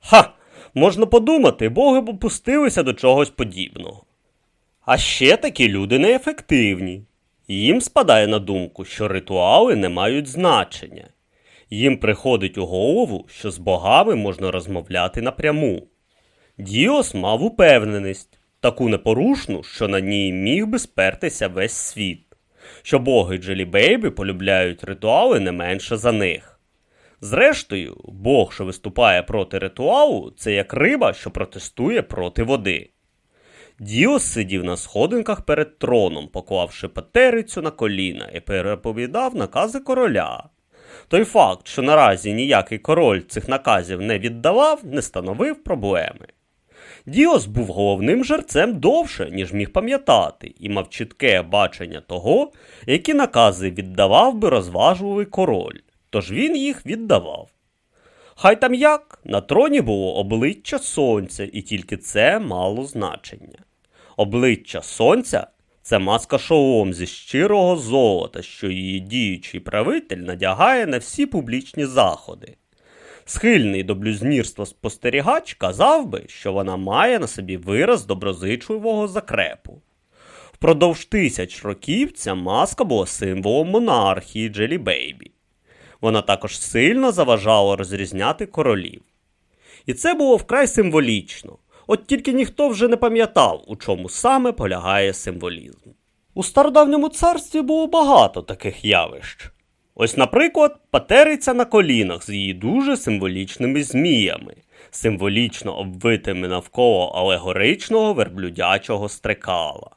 Ха! Можна подумати, боги б опустилися до чогось подібного. А ще такі люди неефективні. Їм спадає на думку, що ритуали не мають значення. Їм приходить у голову, що з богами можна розмовляти напряму. Діос мав упевненість, таку непорушну, що на ній міг би спертися весь світ, що боги Джелібейби полюбляють ритуали не менше за них. Зрештою, Бог, що виступає проти ритуалу, це як риба, що протестує проти води. Діос сидів на сходинках перед троном, поклавши патерицю на коліна і переповідав накази короля. Той факт, що наразі ніякий король цих наказів не віддавав, не становив проблеми. Діос був головним жерцем довше, ніж міг пам'ятати, і мав чітке бачення того, які накази віддавав би розважливий король, тож він їх віддавав. Хай там як, на троні було обличчя сонця, і тільки це мало значення. Обличчя сонця це маска шолом зі щирого золота, що її діючий правитель надягає на всі публічні заходи. Схильний до блюзнірства спостерігач казав би, що вона має на собі вираз доброзичливого закрепу. Впродовж тисяч років ця маска була символом монархії Джелі Бейбі. Вона також сильно заважала розрізняти королів. І це було вкрай символічно, от тільки ніхто вже не пам'ятав, у чому саме полягає символізм. У стародавньому царстві було багато таких явищ. Ось, наприклад, патериця на колінах з її дуже символічними зміями, символічно обвитими навколо алегоричного верблюдячого стрекала.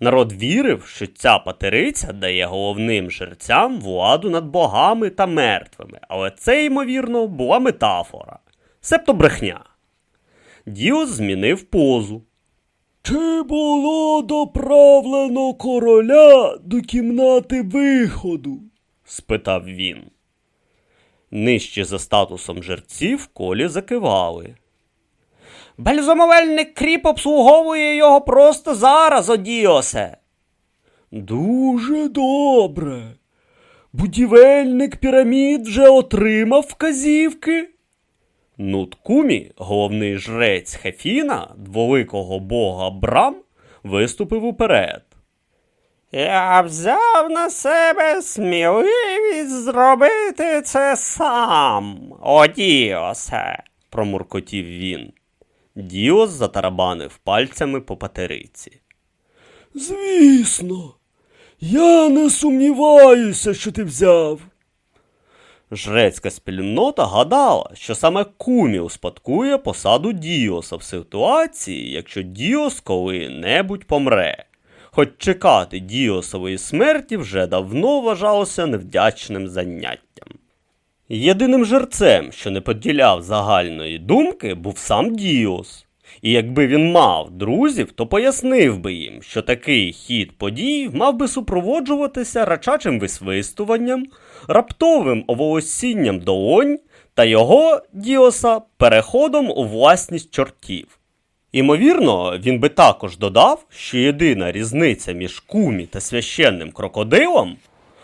Народ вірив, що ця патериця дає головним жерцям владу над богами та мертвими, але це, ймовірно, була метафора, себто брехня. Діос змінив позу. Чи було доправлено короля до кімнати виходу? Спитав він. Нижче за статусом жерців колі закивали. Бальзамовельник кріп обслуговує його просто зараз, Одіосе. Дуже добре. Будівельник пірамід вже отримав вказівки. Нуткумі, головний жрець Хефіна, дволикого бога Брам, виступив уперед. Я взяв на себе сміливість зробити це сам, о Діосе. промуркотів він. Діос затарабанив пальцями по патериці. Звісно, я не сумніваюся, що ти взяв. Жрецька спільнота гадала, що саме Кумі успадкує посаду Діоса в ситуації, якщо Діос коли-небудь помре. Хоч чекати Діосової смерті вже давно вважалося невдячним заняттям. Єдиним жерцем, що не поділяв загальної думки, був сам Діос. І якби він мав друзів, то пояснив би їм, що такий хід подій мав би супроводжуватися рачачим висвистуванням, раптовим оволосінням долонь та його Діоса переходом у власність чортів. Імовірно, він би також додав, що єдина різниця між кумі та священним крокодилом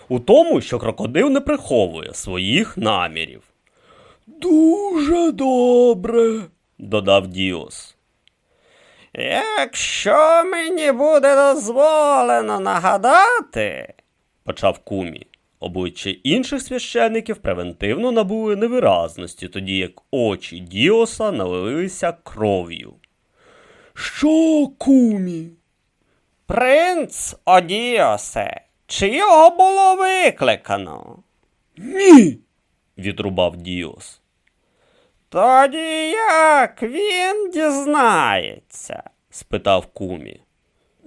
у тому, що крокодил не приховує своїх намірів, Дуже добре. додав Діос. Якщо мені буде дозволено нагадати, почав кумі. Обличчя інших священиків превентивно набули невиразності, тоді як очі Діоса налилися кров'ю. Що, кумі? принц О Діосе, чи його було викликано? Ні. відрубав Діос. Тоді як він дізнається? спитав кумі.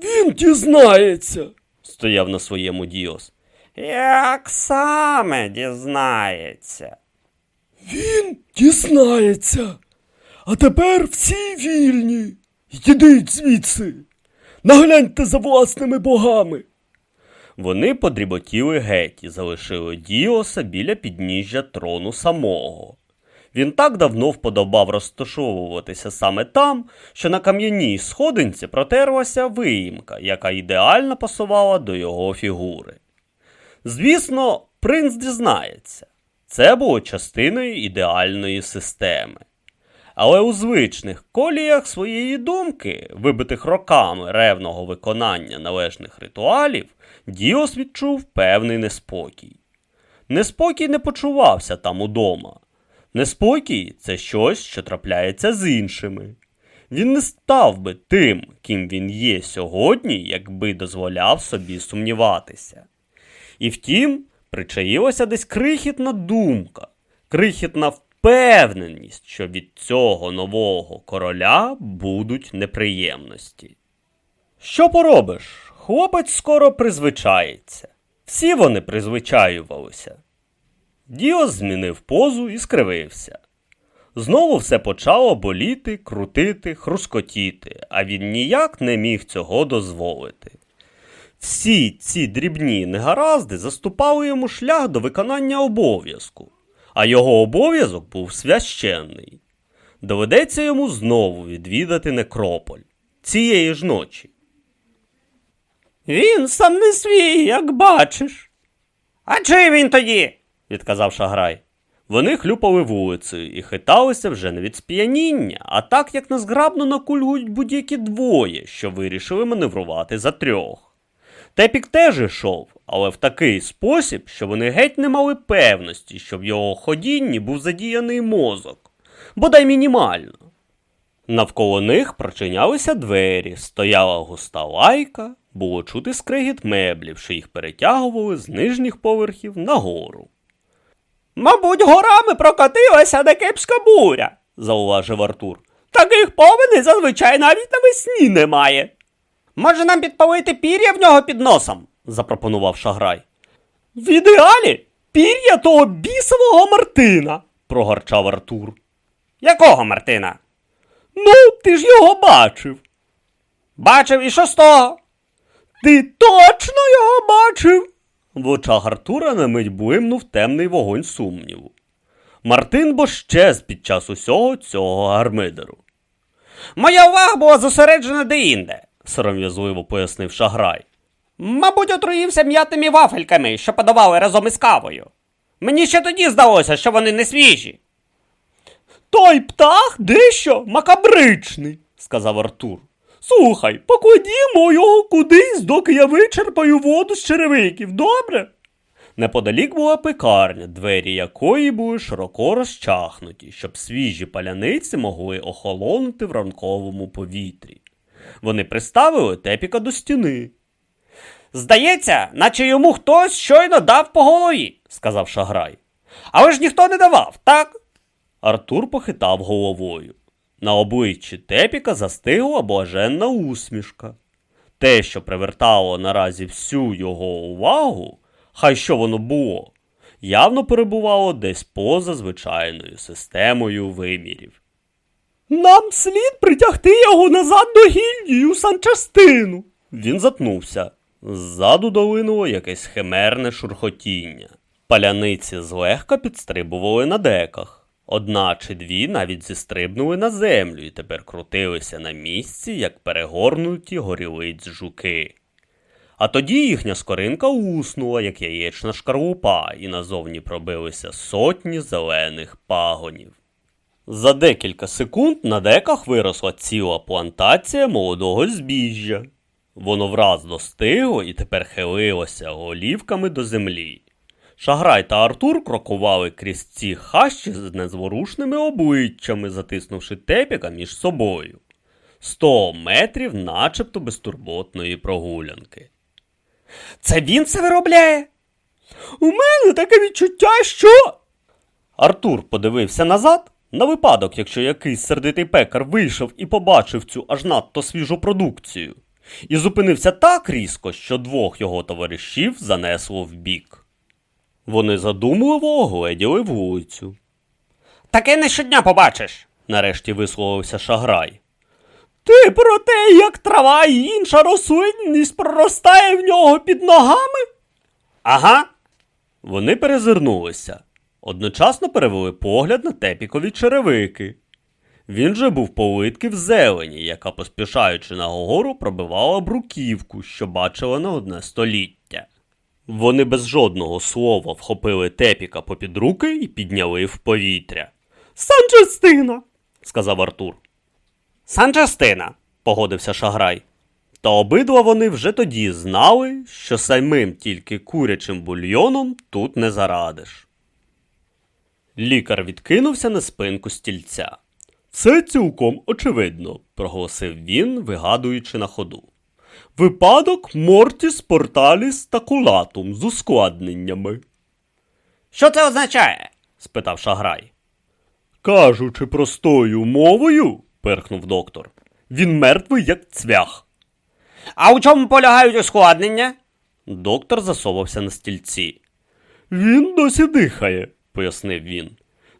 Він дізнається. Стояв на своєму Діос. Як саме дізнається? Він дізнається. А тепер всі вільні. Йдіть звідси. Нагляньте за власними богами. Вони подріботіли геть і залишили Діоса біля підніжжя трону самого. Він так давно вподобав розташовуватися саме там, що на кам'яній сходинці протерлася виїмка, яка ідеально пасувала до його фігури. Звісно, принц дізнається. Це було частиною ідеальної системи. Але у звичних коліях своєї думки, вибитих роками ревного виконання належних ритуалів, Діос відчув певний неспокій. Неспокій не почувався там удома. Неспокій це щось, що трапляється з іншими. Він не став би тим, ким він є сьогодні, якби дозволяв собі сумніватися. І втім, причаїлася десь крихітна думка, крихітна впевненість, що від цього нового короля будуть неприємності. Що поробиш? Хлопець скоро призвичається. Всі вони призвичаювалися. Діос змінив позу і скривився. Знову все почало боліти, крутити, хрускотіти, а він ніяк не міг цього дозволити. Всі ці дрібні негаразди заступали йому шлях до виконання обов'язку, а його обов'язок був священний. Доведеться йому знову відвідати некрополь цієї ж ночі. Він сам не свій, як бачиш. А чий він тоді? відказав Шаграй. Вони хлюпали вулицею і хиталися вже не від сп'яніння, а так, як незграбно накульгують будь-які двоє, що вирішили маневрувати за трьох. Тепік теж йшов, але в такий спосіб, що вони геть не мали певності, що в його ходінні був задіяний мозок, бодай мінімально. Навколо них прочинялися двері, стояла густа лайка, було чути скригіт меблів, що їх перетягували з нижніх поверхів нагору. Мабуть, горами прокотилася некепська буря, зауважив Артур. Таких повеней зазвичай навіть навесні немає. Може нам підпалити пір'я в нього під носом? Запропонував Шаграй. В ідеалі пір'я того бісового Мартина. Прогорчав Артур. Якого Мартина? Ну, ти ж його бачив. Бачив і що з того? Ти точно його бачив? В очах Артура на мить блимнув темний вогонь сумніву. Мартин бо щез під час усього цього гармидеру. Моя увага була зосереджена деінде, сором'язливо пояснив Шаграй. Мабуть, отруївся м'ятними вафельками, що подавали разом із кавою. Мені ще тоді здалося, що вони не свіжі. Той птах дещо макабричний, сказав Артур. Слухай, покладімо його кудись, доки я вичерпаю воду з черевиків, добре? Неподалік була пекарня, двері якої були широко розчахнуті, щоб свіжі паляниці могли охолонути в ранковому повітрі. Вони приставили тепіка до стіни. Здається, наче йому хтось щойно дав по голові, сказав Шаграй. Але ж ніхто не давав, так? Артур похитав головою. На обличчі Тепіка застигла блаженна усмішка. Те, що привертало наразі всю його увагу, хай що воно було, явно перебувало десь поза звичайною системою вимірів. Нам слід притягти його назад до гільдії у санчастину. Він затнувся. Ззаду долинуло якесь химерне шурхотіння. Паляниці злегка підстрибували на деках. Одна чи дві навіть зістрибнули на землю і тепер крутилися на місці, як перегорнуті горілиць жуки. А тоді їхня скоринка уснула, як яєчна шкарлупа, і назовні пробилися сотні зелених пагонів. За декілька секунд на деках виросла ціла плантація молодого збіжжя. Воно враз достигло і тепер хилилося голівками до землі. Шаграй та Артур крокували крізь ці хащі з незворушними обличчями, затиснувши тепіка між собою. Сто метрів начебто безтурботної прогулянки. Це він це виробляє? У мене таке відчуття, що. Артур подивився назад на випадок, якщо якийсь сердитий пекар вийшов і побачив цю аж надто свіжу продукцію, і зупинився так різко, що двох його товаришів занесло вбік. Вони задумливо огледіли вулицю. Таке не щодня побачиш. Нарешті висловився Шаграй. Ти про те, як трава і інша рослинність проростає в нього під ногами? Ага. Вони перезирнулися, одночасно перевели погляд на тепікові черевики. Він же був политки в зелені, яка, поспішаючи на гору, пробивала бруківку, що бачила на одне століття. Вони без жодного слова вхопили тепіка попід руки і підняли в повітря. Санчастина, сказав Артур. Санчастина. погодився Шаграй. Та обидва вони вже тоді знали, що самим тільки курячим бульйоном тут не зарадиш. Лікар відкинувся на спинку стільця. Це цілком очевидно, проголосив він, вигадуючи на ходу. Випадок мортіс порталіс такулатум з ускладненнями. Що це означає? спитав Шаграй. Кажучи простою мовою, перхнув доктор, він мертвий, як цвях. А у чому полягають ускладнення? Доктор засовався на стільці. Він досі дихає, пояснив він.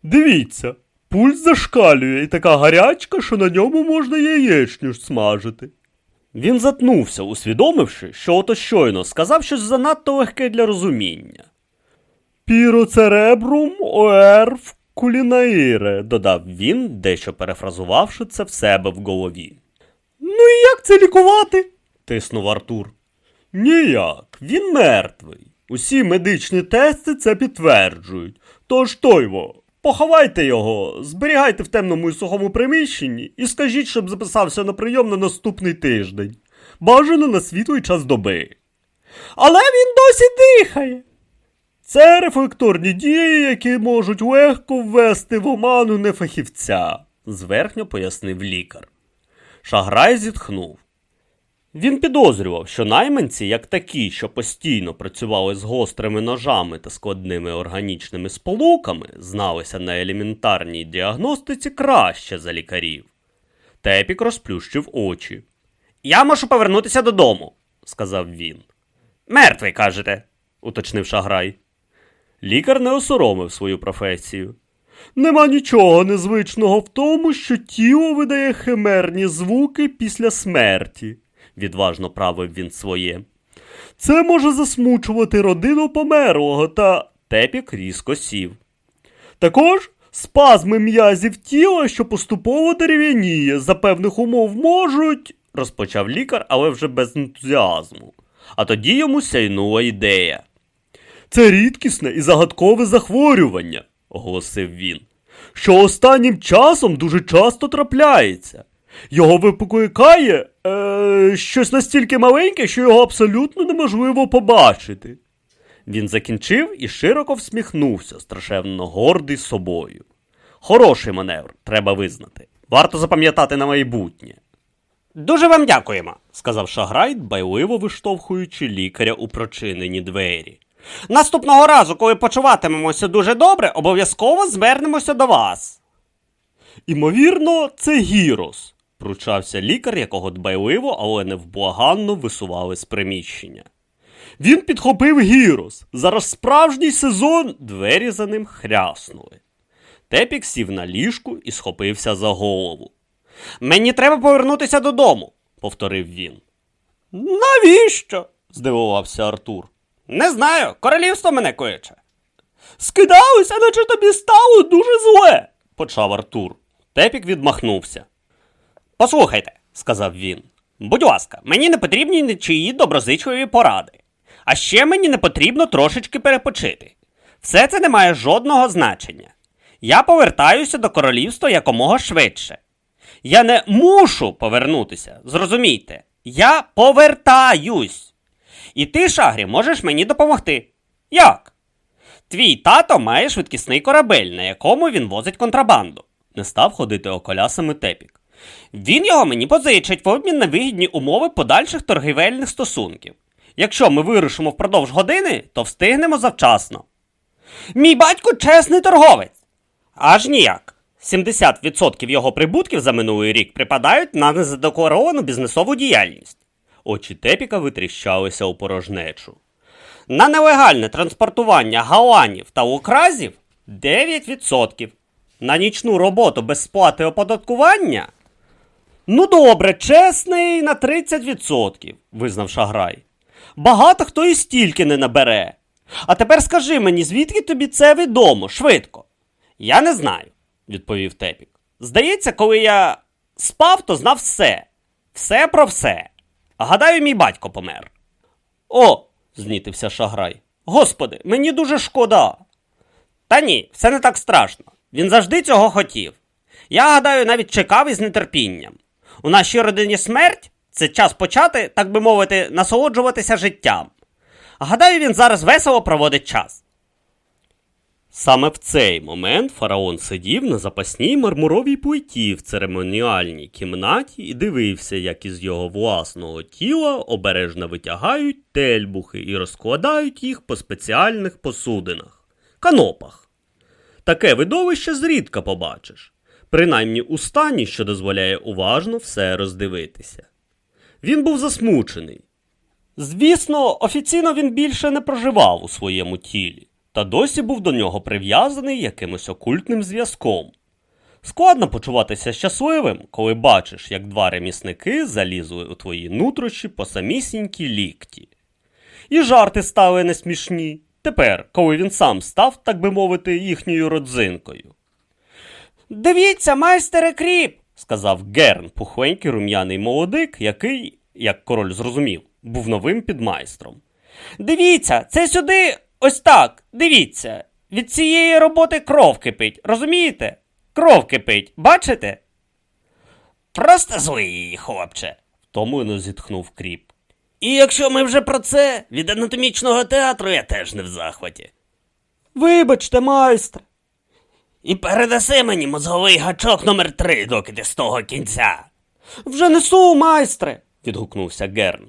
Дивіться, пульс зашкалює і така гарячка, що на ньому можна яєчню ж смажити. Він затнувся, усвідомивши, що ото щойно сказав щось занадто легке для розуміння. Піроцеребрум оерф кулінаїре, додав він, дещо перефразувавши це в себе в голові. Ну і як це лікувати? тиснув Артур. Ніяк, він мертвий. Усі медичні тести це підтверджують. Тож тойво, поховайте його, зберігайте в темному і сухому приміщенні і скажіть, щоб записався на прийом на наступний тиждень. Бажано на світлий час доби. Але він досі дихає. Це рефлекторні дії, які можуть легко ввести в оману нефахівця, зверхньо пояснив лікар. Шаграй зітхнув. Він підозрював, що найманці, як такі, що постійно працювали з гострими ножами та складними органічними сполуками, зналися на елементарній діагностиці краще за лікарів. Тепік розплющив очі. Я можу повернутися додому, сказав він, Мертвий, кажете. уточнив Шаграй. Лікар не осоромив свою професію. Нема нічого незвичного в тому, що тіло видає химерні звуки після смерті, відважно правив він своє. Це може засмучувати родину померлого та тепік різко сів. Також спазми м'язів тіла, що поступово дерев'яніє, за певних умов можуть, розпочав лікар, але вже без ентузіазму. А тоді йому сяйнула ідея. Це рідкісне і загадкове захворювання, оголосив він, що останнім часом дуже часто трапляється. Його викликає Е, щось настільки маленьке, що його абсолютно неможливо побачити. Він закінчив і широко всміхнувся, страшенно гордий собою. Хороший маневр, треба визнати. Варто запам'ятати на майбутнє. Дуже вам дякуємо. сказав Шаграй, дбайливо виштовхуючи лікаря у прочинені двері. Наступного разу, коли почуватимемося дуже добре, обов'язково звернемося до вас. Імовірно, це гірос, пручався лікар, якого дбайливо, але невблаганно висували з приміщення. Він підхопив гірос. Зараз справжній сезон, двері за ним хряснули. Тепік сів на ліжку і схопився за голову. Мені треба повернутися додому. повторив він. Навіщо? здивувався Артур. Не знаю, королівство мене кличе. Скидалися, наче тобі стало дуже зле, почав Артур. Тепік відмахнувся. Послухайте, сказав він. будь ласка, мені не потрібні нічиї доброзичливі поради. А ще мені не потрібно трошечки перепочити. Все це не має жодного значення. Я повертаюся до королівства якомога швидше. Я не мушу повернутися, зрозумійте. Я повертаюсь. І ти, Шагрі, можеш мені допомогти. Як? Твій тато має швидкісний корабель, на якому він возить контрабанду. Не став ходити околясами тепік. Він його мені позичить в обмін на вигідні умови подальших торгівельних стосунків. Якщо ми вирушимо впродовж години, то встигнемо завчасно. Мій батько чесний торговець. Аж ніяк. 70% його прибутків за минулий рік припадають на незадекларовану бізнесову діяльність. Очі Тепіка витріщалися у порожнечу. На нелегальне транспортування галанів та укразів 9%. На нічну роботу без сплати оподаткування. Ну добре, чесний на 30%, визнав Шаграй. Багато хто і стільки не набере. А тепер скажи мені, звідки тобі це відомо, швидко? Я не знаю, відповів Тепік. Здається, коли я спав, то знав все. Все про все. Гадаю, мій батько помер. О, знітився Шаграй. Господи, мені дуже шкода. Та ні, все не так страшно. Він завжди цього хотів. Я гадаю, навіть чекав із нетерпінням. У нашій родині смерть це час почати, так би мовити, насолоджуватися життям. Гадаю, він зараз весело проводить час. Саме в цей момент фараон сидів на запасній мармуровій плиті в церемоніальній кімнаті і дивився, як із його власного тіла обережно витягають тельбухи і розкладають їх по спеціальних посудинах канопах. Таке видовище зрідка побачиш, принаймні у стані, що дозволяє уважно все роздивитися. Він був засмучений. Звісно, офіційно він більше не проживав у своєму тілі, та досі був до нього прив'язаний якимось окультним зв'язком. Складно почуватися щасливим, коли бачиш, як два ремісники залізли у твої нутрощі по самісінькій лікті. І жарти стали несмішні, тепер, коли він сам став, так би мовити, їхньою родзинкою. Дивіться, майстере кріп. сказав Герн, пухленький рум'яний молодик, який, як король зрозумів, був новим підмайстром. Дивіться, це сюди ось так. Дивіться. Від цієї роботи кров кипить, розумієте? Кров кипить, бачите? Просто злий її, хлопче. Втомлено зітхнув кріп. І якщо ми вже про це, від анатомічного театру я теж не в захваті. Вибачте, майстре. І передаси мені мозговий гачок номер три, доки ти з того кінця. Вже несу, майстре. відгукнувся Герн.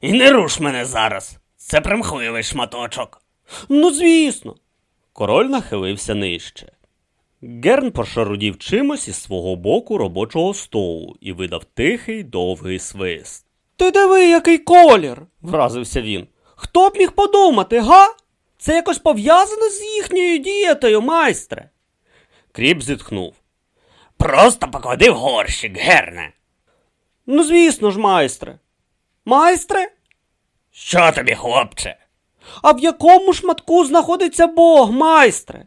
І не руш мене зараз. Це примхливий шматочок. Ну, звісно. Король нахилився нижче. Герн пошарудів чимось із свого боку робочого столу і видав тихий довгий свист. Ти диви, який колір, вразився він. Хто б міг подумати, га? Це якось пов'язано з їхньою дієтою, майстре. Кріп зітхнув. Просто поклади в горщик, Герне. Ну, звісно ж, майстре. Майстре? Що тобі, хлопче? А в якому шматку знаходиться Бог, майстре?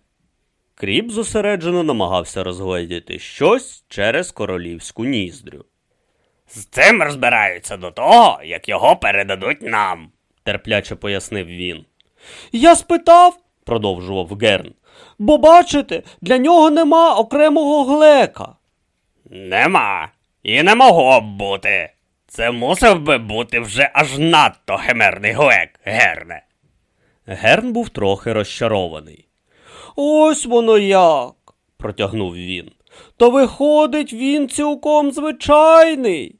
Кріп зосереджено намагався розгледіти щось через королівську ніздрю. З цим розбираються до того, як його передадуть нам, терпляче пояснив він. Я спитав, продовжував Герн, бо бачите, для нього нема окремого глека. Нема, і не могло б бути, Це мусив би бути вже аж надто химерний гуек, Герне. Герн був трохи розчарований. Ось воно як, протягнув він. То виходить, він цілком звичайний.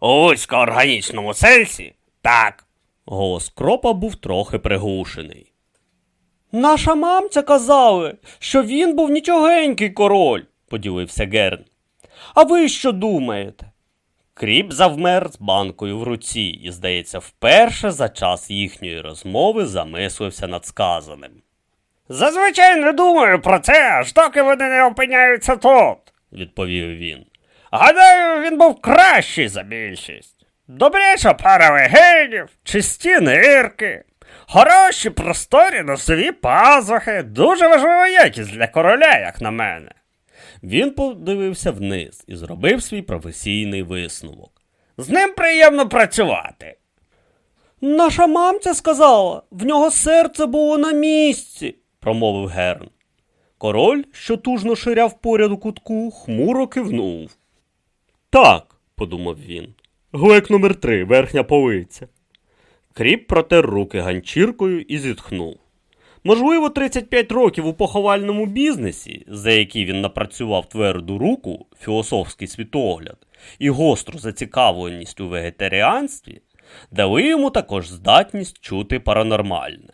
У вузькоорганічному сенсі? Так. Голос кропа був трохи приглушений. Наша мамця казали, що він був нічогенький король, Поділився Герн. а ви що думаєте? Кріп завмер з банкою в руці і, здається, вперше за час їхньої розмови замислився над сказаним. Зазвичай не думаю про це, аж доки вони не опиняються тут. Відповів він. Гадаю, він був кращий за більшість. Добряча пара легенів, чисті нирки, хороші просторі носові пазухи, дуже важлива якість для короля, як на мене. Він подивився вниз і зробив свій професійний висновок. З ним приємно працювати. Наша мамця сказала, в нього серце було на місці. промовив Герн. Король, що тужно ширяв поряд у кутку, хмуро кивнув. Так, подумав він. Глек номер три, верхня полиця. Кріп протер руки ганчіркою і зітхнув. Можливо, 35 років у поховальному бізнесі, за які він напрацював тверду руку, філософський світогляд і гостру зацікавленість у вегетаріанстві, дали йому також здатність чути паранормальне.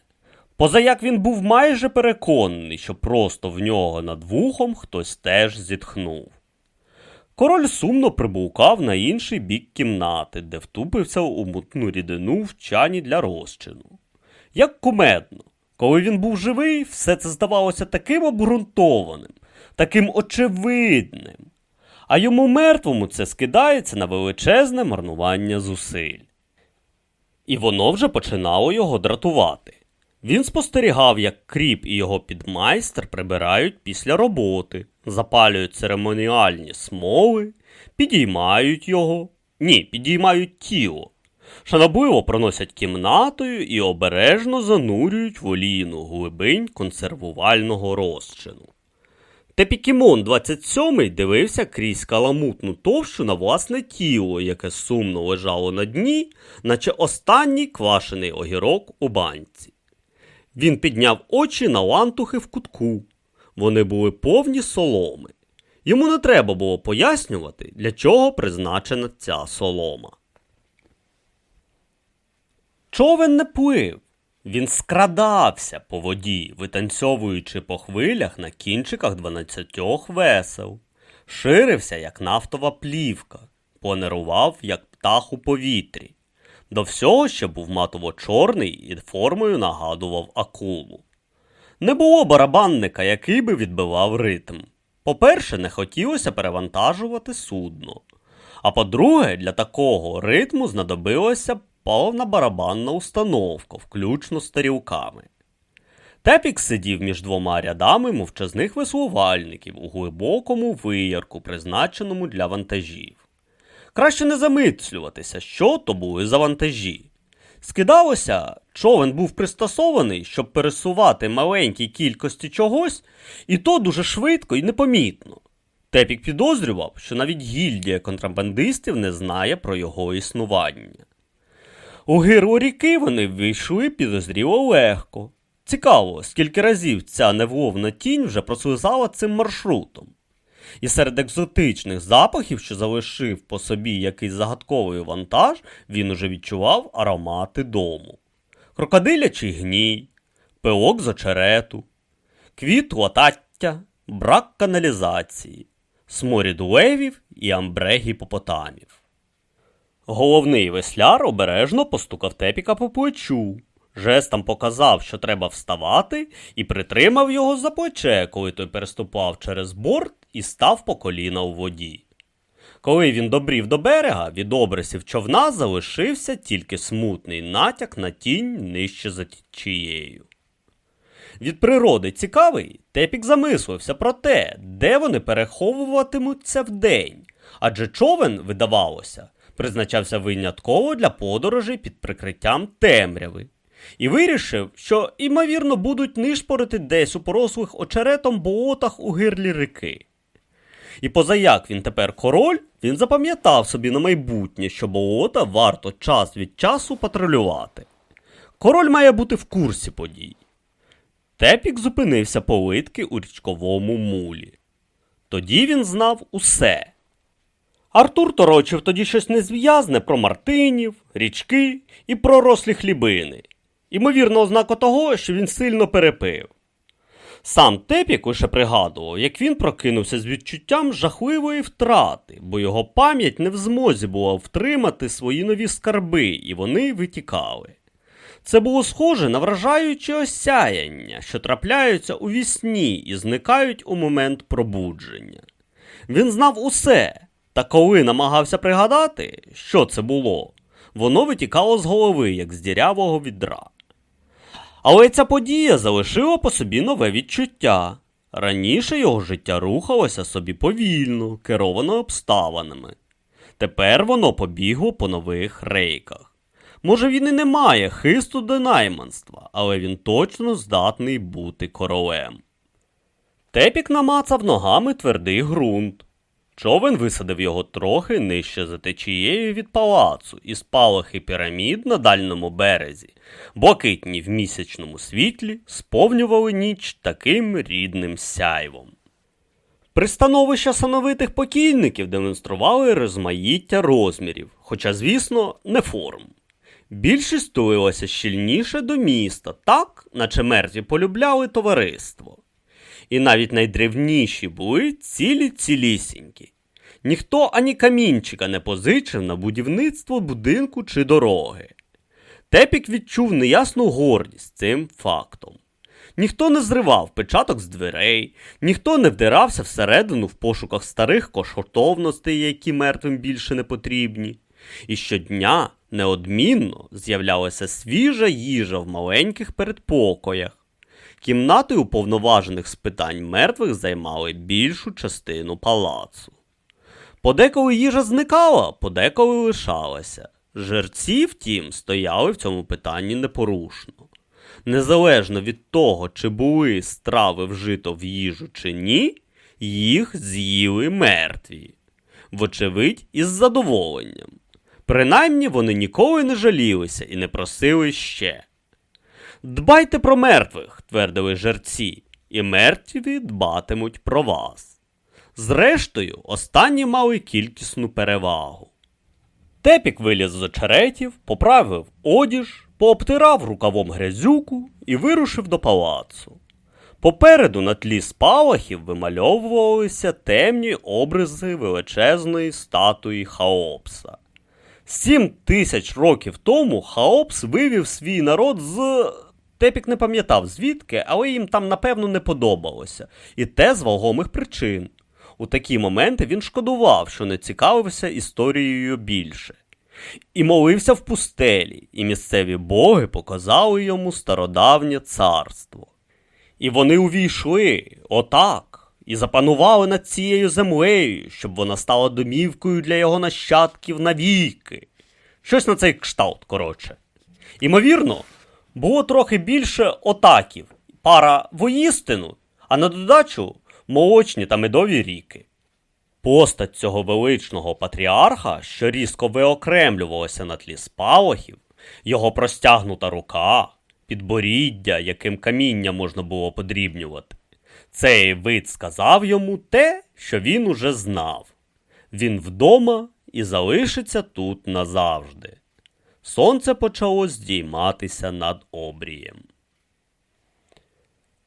Позаяк він був майже переконаний, що просто в нього над вухом хтось теж зітхнув. Король сумно прибулкав на інший бік кімнати, де втупився у мутну рідину в чані для розчину. Як кумедно, коли він був живий, все це здавалося таким обґрунтованим, таким очевидним. А йому мертвому це скидається на величезне марнування зусиль. І воно вже починало його дратувати. Він спостерігав, як кріп і його підмайстер прибирають після роботи, запалюють церемоніальні смоли, підіймають його. Ні, підіймають тіло. Шанобливо проносять кімнатою і обережно занурюють в олійну глибинь консервувального розчину. Тепікімон 27 дивився крізь каламутну товщу на власне тіло, яке сумно лежало на дні, наче останній квашений огірок у банці. Він підняв очі на лантухи в кутку. Вони були повні соломи. Йому не треба було пояснювати, для чого призначена ця солома. Човен не плив. Він скрадався по воді, витанцьовуючи по хвилях на кінчиках дванадцятьох весел, ширився, як нафтова плівка, понерував, як птах у повітрі. До всього ще був матово-чорний і формою нагадував акулу. Не було барабанника, який би відбивав ритм. По-перше, не хотілося перевантажувати судно. А по-друге, для такого ритму знадобилася повна барабанна установка, включно з тарілками. Тепік сидів між двома рядами мовчазних веслувальників у глибокому виярку, призначеному для вантажів. Краще не замислюватися, що то були за вантажі. Скидалося, човен був пристосований, щоб пересувати маленькій кількості чогось, і то дуже швидко і непомітно. Тепік підозрював, що навіть гільдія контрабандистів не знає про його існування. У гирло ріки вони вийшли підозріло легко. Цікаво, скільки разів ця невловна тінь вже прослизала цим маршрутом. І серед екзотичних запахів, що залишив по собі якийсь загадковий вантаж, він уже відчував аромати дому. Крокодилячий гній, пилок з очерету, квіт латаття, брак каналізації, сморід левів і амбре гіпопотамів. Головний весляр обережно постукав тепіка по плечу, жестом показав, що треба вставати, і притримав його за плече, коли той переступав через борт і став по коліна у воді. Коли він добрів до берега, від обрисів човна залишився тільки смутний натяк на тінь нижче за течією. Від природи цікавий, Тепік замислився про те, де вони переховуватимуться вдень, адже човен, видавалося, призначався винятково для подорожей під прикриттям темряви, і вирішив, що, ймовірно, будуть нишпорити десь у порослих очеретом болотах у гирлі ріки. І позаяк він тепер король, він запам'ятав собі на майбутнє, що болота варто час від часу патрулювати. Король має бути в курсі подій. Тепік зупинився повитки у річковому мулі. Тоді він знав усе. Артур торочив тоді щось незв'язне про мартинів, річки і пророслі хлібини. Імовірно, ознака того, що він сильно перепив. Сам Тепік лише пригадував, як він прокинувся з відчуттям жахливої втрати, бо його пам'ять не в змозі була втримати свої нові скарби, і вони витікали. Це було схоже на вражаюче осяяння, що трапляються у вісні і зникають у момент пробудження. Він знав усе, та коли намагався пригадати, що це було, воно витікало з голови, як з дірявого відра. Але ця подія залишила по собі нове відчуття. Раніше його життя рухалося собі повільно, керовано обставинами. Тепер воно побігло по нових рейках. Може, він і не має хисту до найманства, але він точно здатний бути королем. Тепік намацав ногами твердий ґрунт. Човен висадив його трохи нижче за течією від палацу, і спалахи пірамід на дальньому березі, блакитні в місячному світлі, сповнювали ніч таким рідним сяйвом. Пристановища сановитих покійників демонстрували розмаїття розмірів, хоча, звісно, не форм. Більшість тулилася щільніше до міста, так, наче мертві полюбляли товариство. І навіть найдревніші були цілі цілісінькі. Ніхто ані камінчика не позичив на будівництво будинку чи дороги. Тепік відчув неясну гордість цим фактом. Ніхто не зривав печаток з дверей, ніхто не вдирався всередину в пошуках старих коштовностей, які мертвим більше не потрібні. І щодня неодмінно з'являлася свіжа їжа в маленьких передпокоях. Кімнати уповноважених з питань мертвих займали більшу частину палацу. Подеколи їжа зникала, подеколи лишалася. Жерці, втім, стояли в цьому питанні непорушно. Незалежно від того, чи були страви вжито в їжу чи ні, їх з'їли мертві, вочевидь, із задоволенням. Принаймні вони ніколи не жалілися і не просили ще. Дбайте про мертвих, твердили жерці, і мертві дбатимуть про вас. Зрештою, останні мали кількісну перевагу. Тепік виліз з очеретів, поправив одіж, пообтирав рукавом грязюку і вирушив до палацу. Попереду на тлі спалахів вимальовувалися темні образи величезної статуї Хаопса. Сім тисяч років тому Хаопс вивів свій народ з. Тепік не пам'ятав звідки, але їм там напевно не подобалося, і те з вагомих причин. У такі моменти він шкодував, що не цікавився історією більше. І молився в пустелі, і місцеві боги показали йому стародавнє царство. І вони увійшли отак, і запанували над цією землею, щоб вона стала домівкою для його нащадків навіки. Щось на цей кшталт, коротше. Імовірно, було трохи більше отаків, пара воїстину, а на додачу молочні та медові ріки. Постать цього величного патріарха, що різко виокремлювалася на тлі спалахів, його простягнута рука, підборіддя, яким каміння можна було подрібнювати. Цей вид сказав йому те, що він уже знав. Він вдома і залишиться тут назавжди. Сонце почало здійматися над обрієм.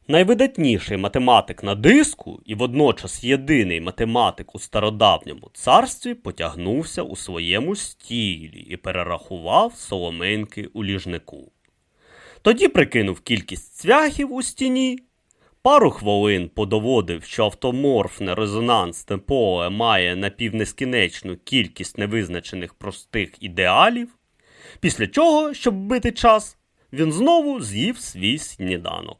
Найвидатніший математик на диску і водночас єдиний математик у стародавньому царстві потягнувся у своєму стілі і перерахував соломинки у ліжнику. Тоді прикинув кількість цвяхів у стіні, пару хвилин подоводив, що автоморфне резонансне поле має напівнескінечну кількість невизначених простих ідеалів, після чого, щоб бити час, він знову з'їв свій сніданок.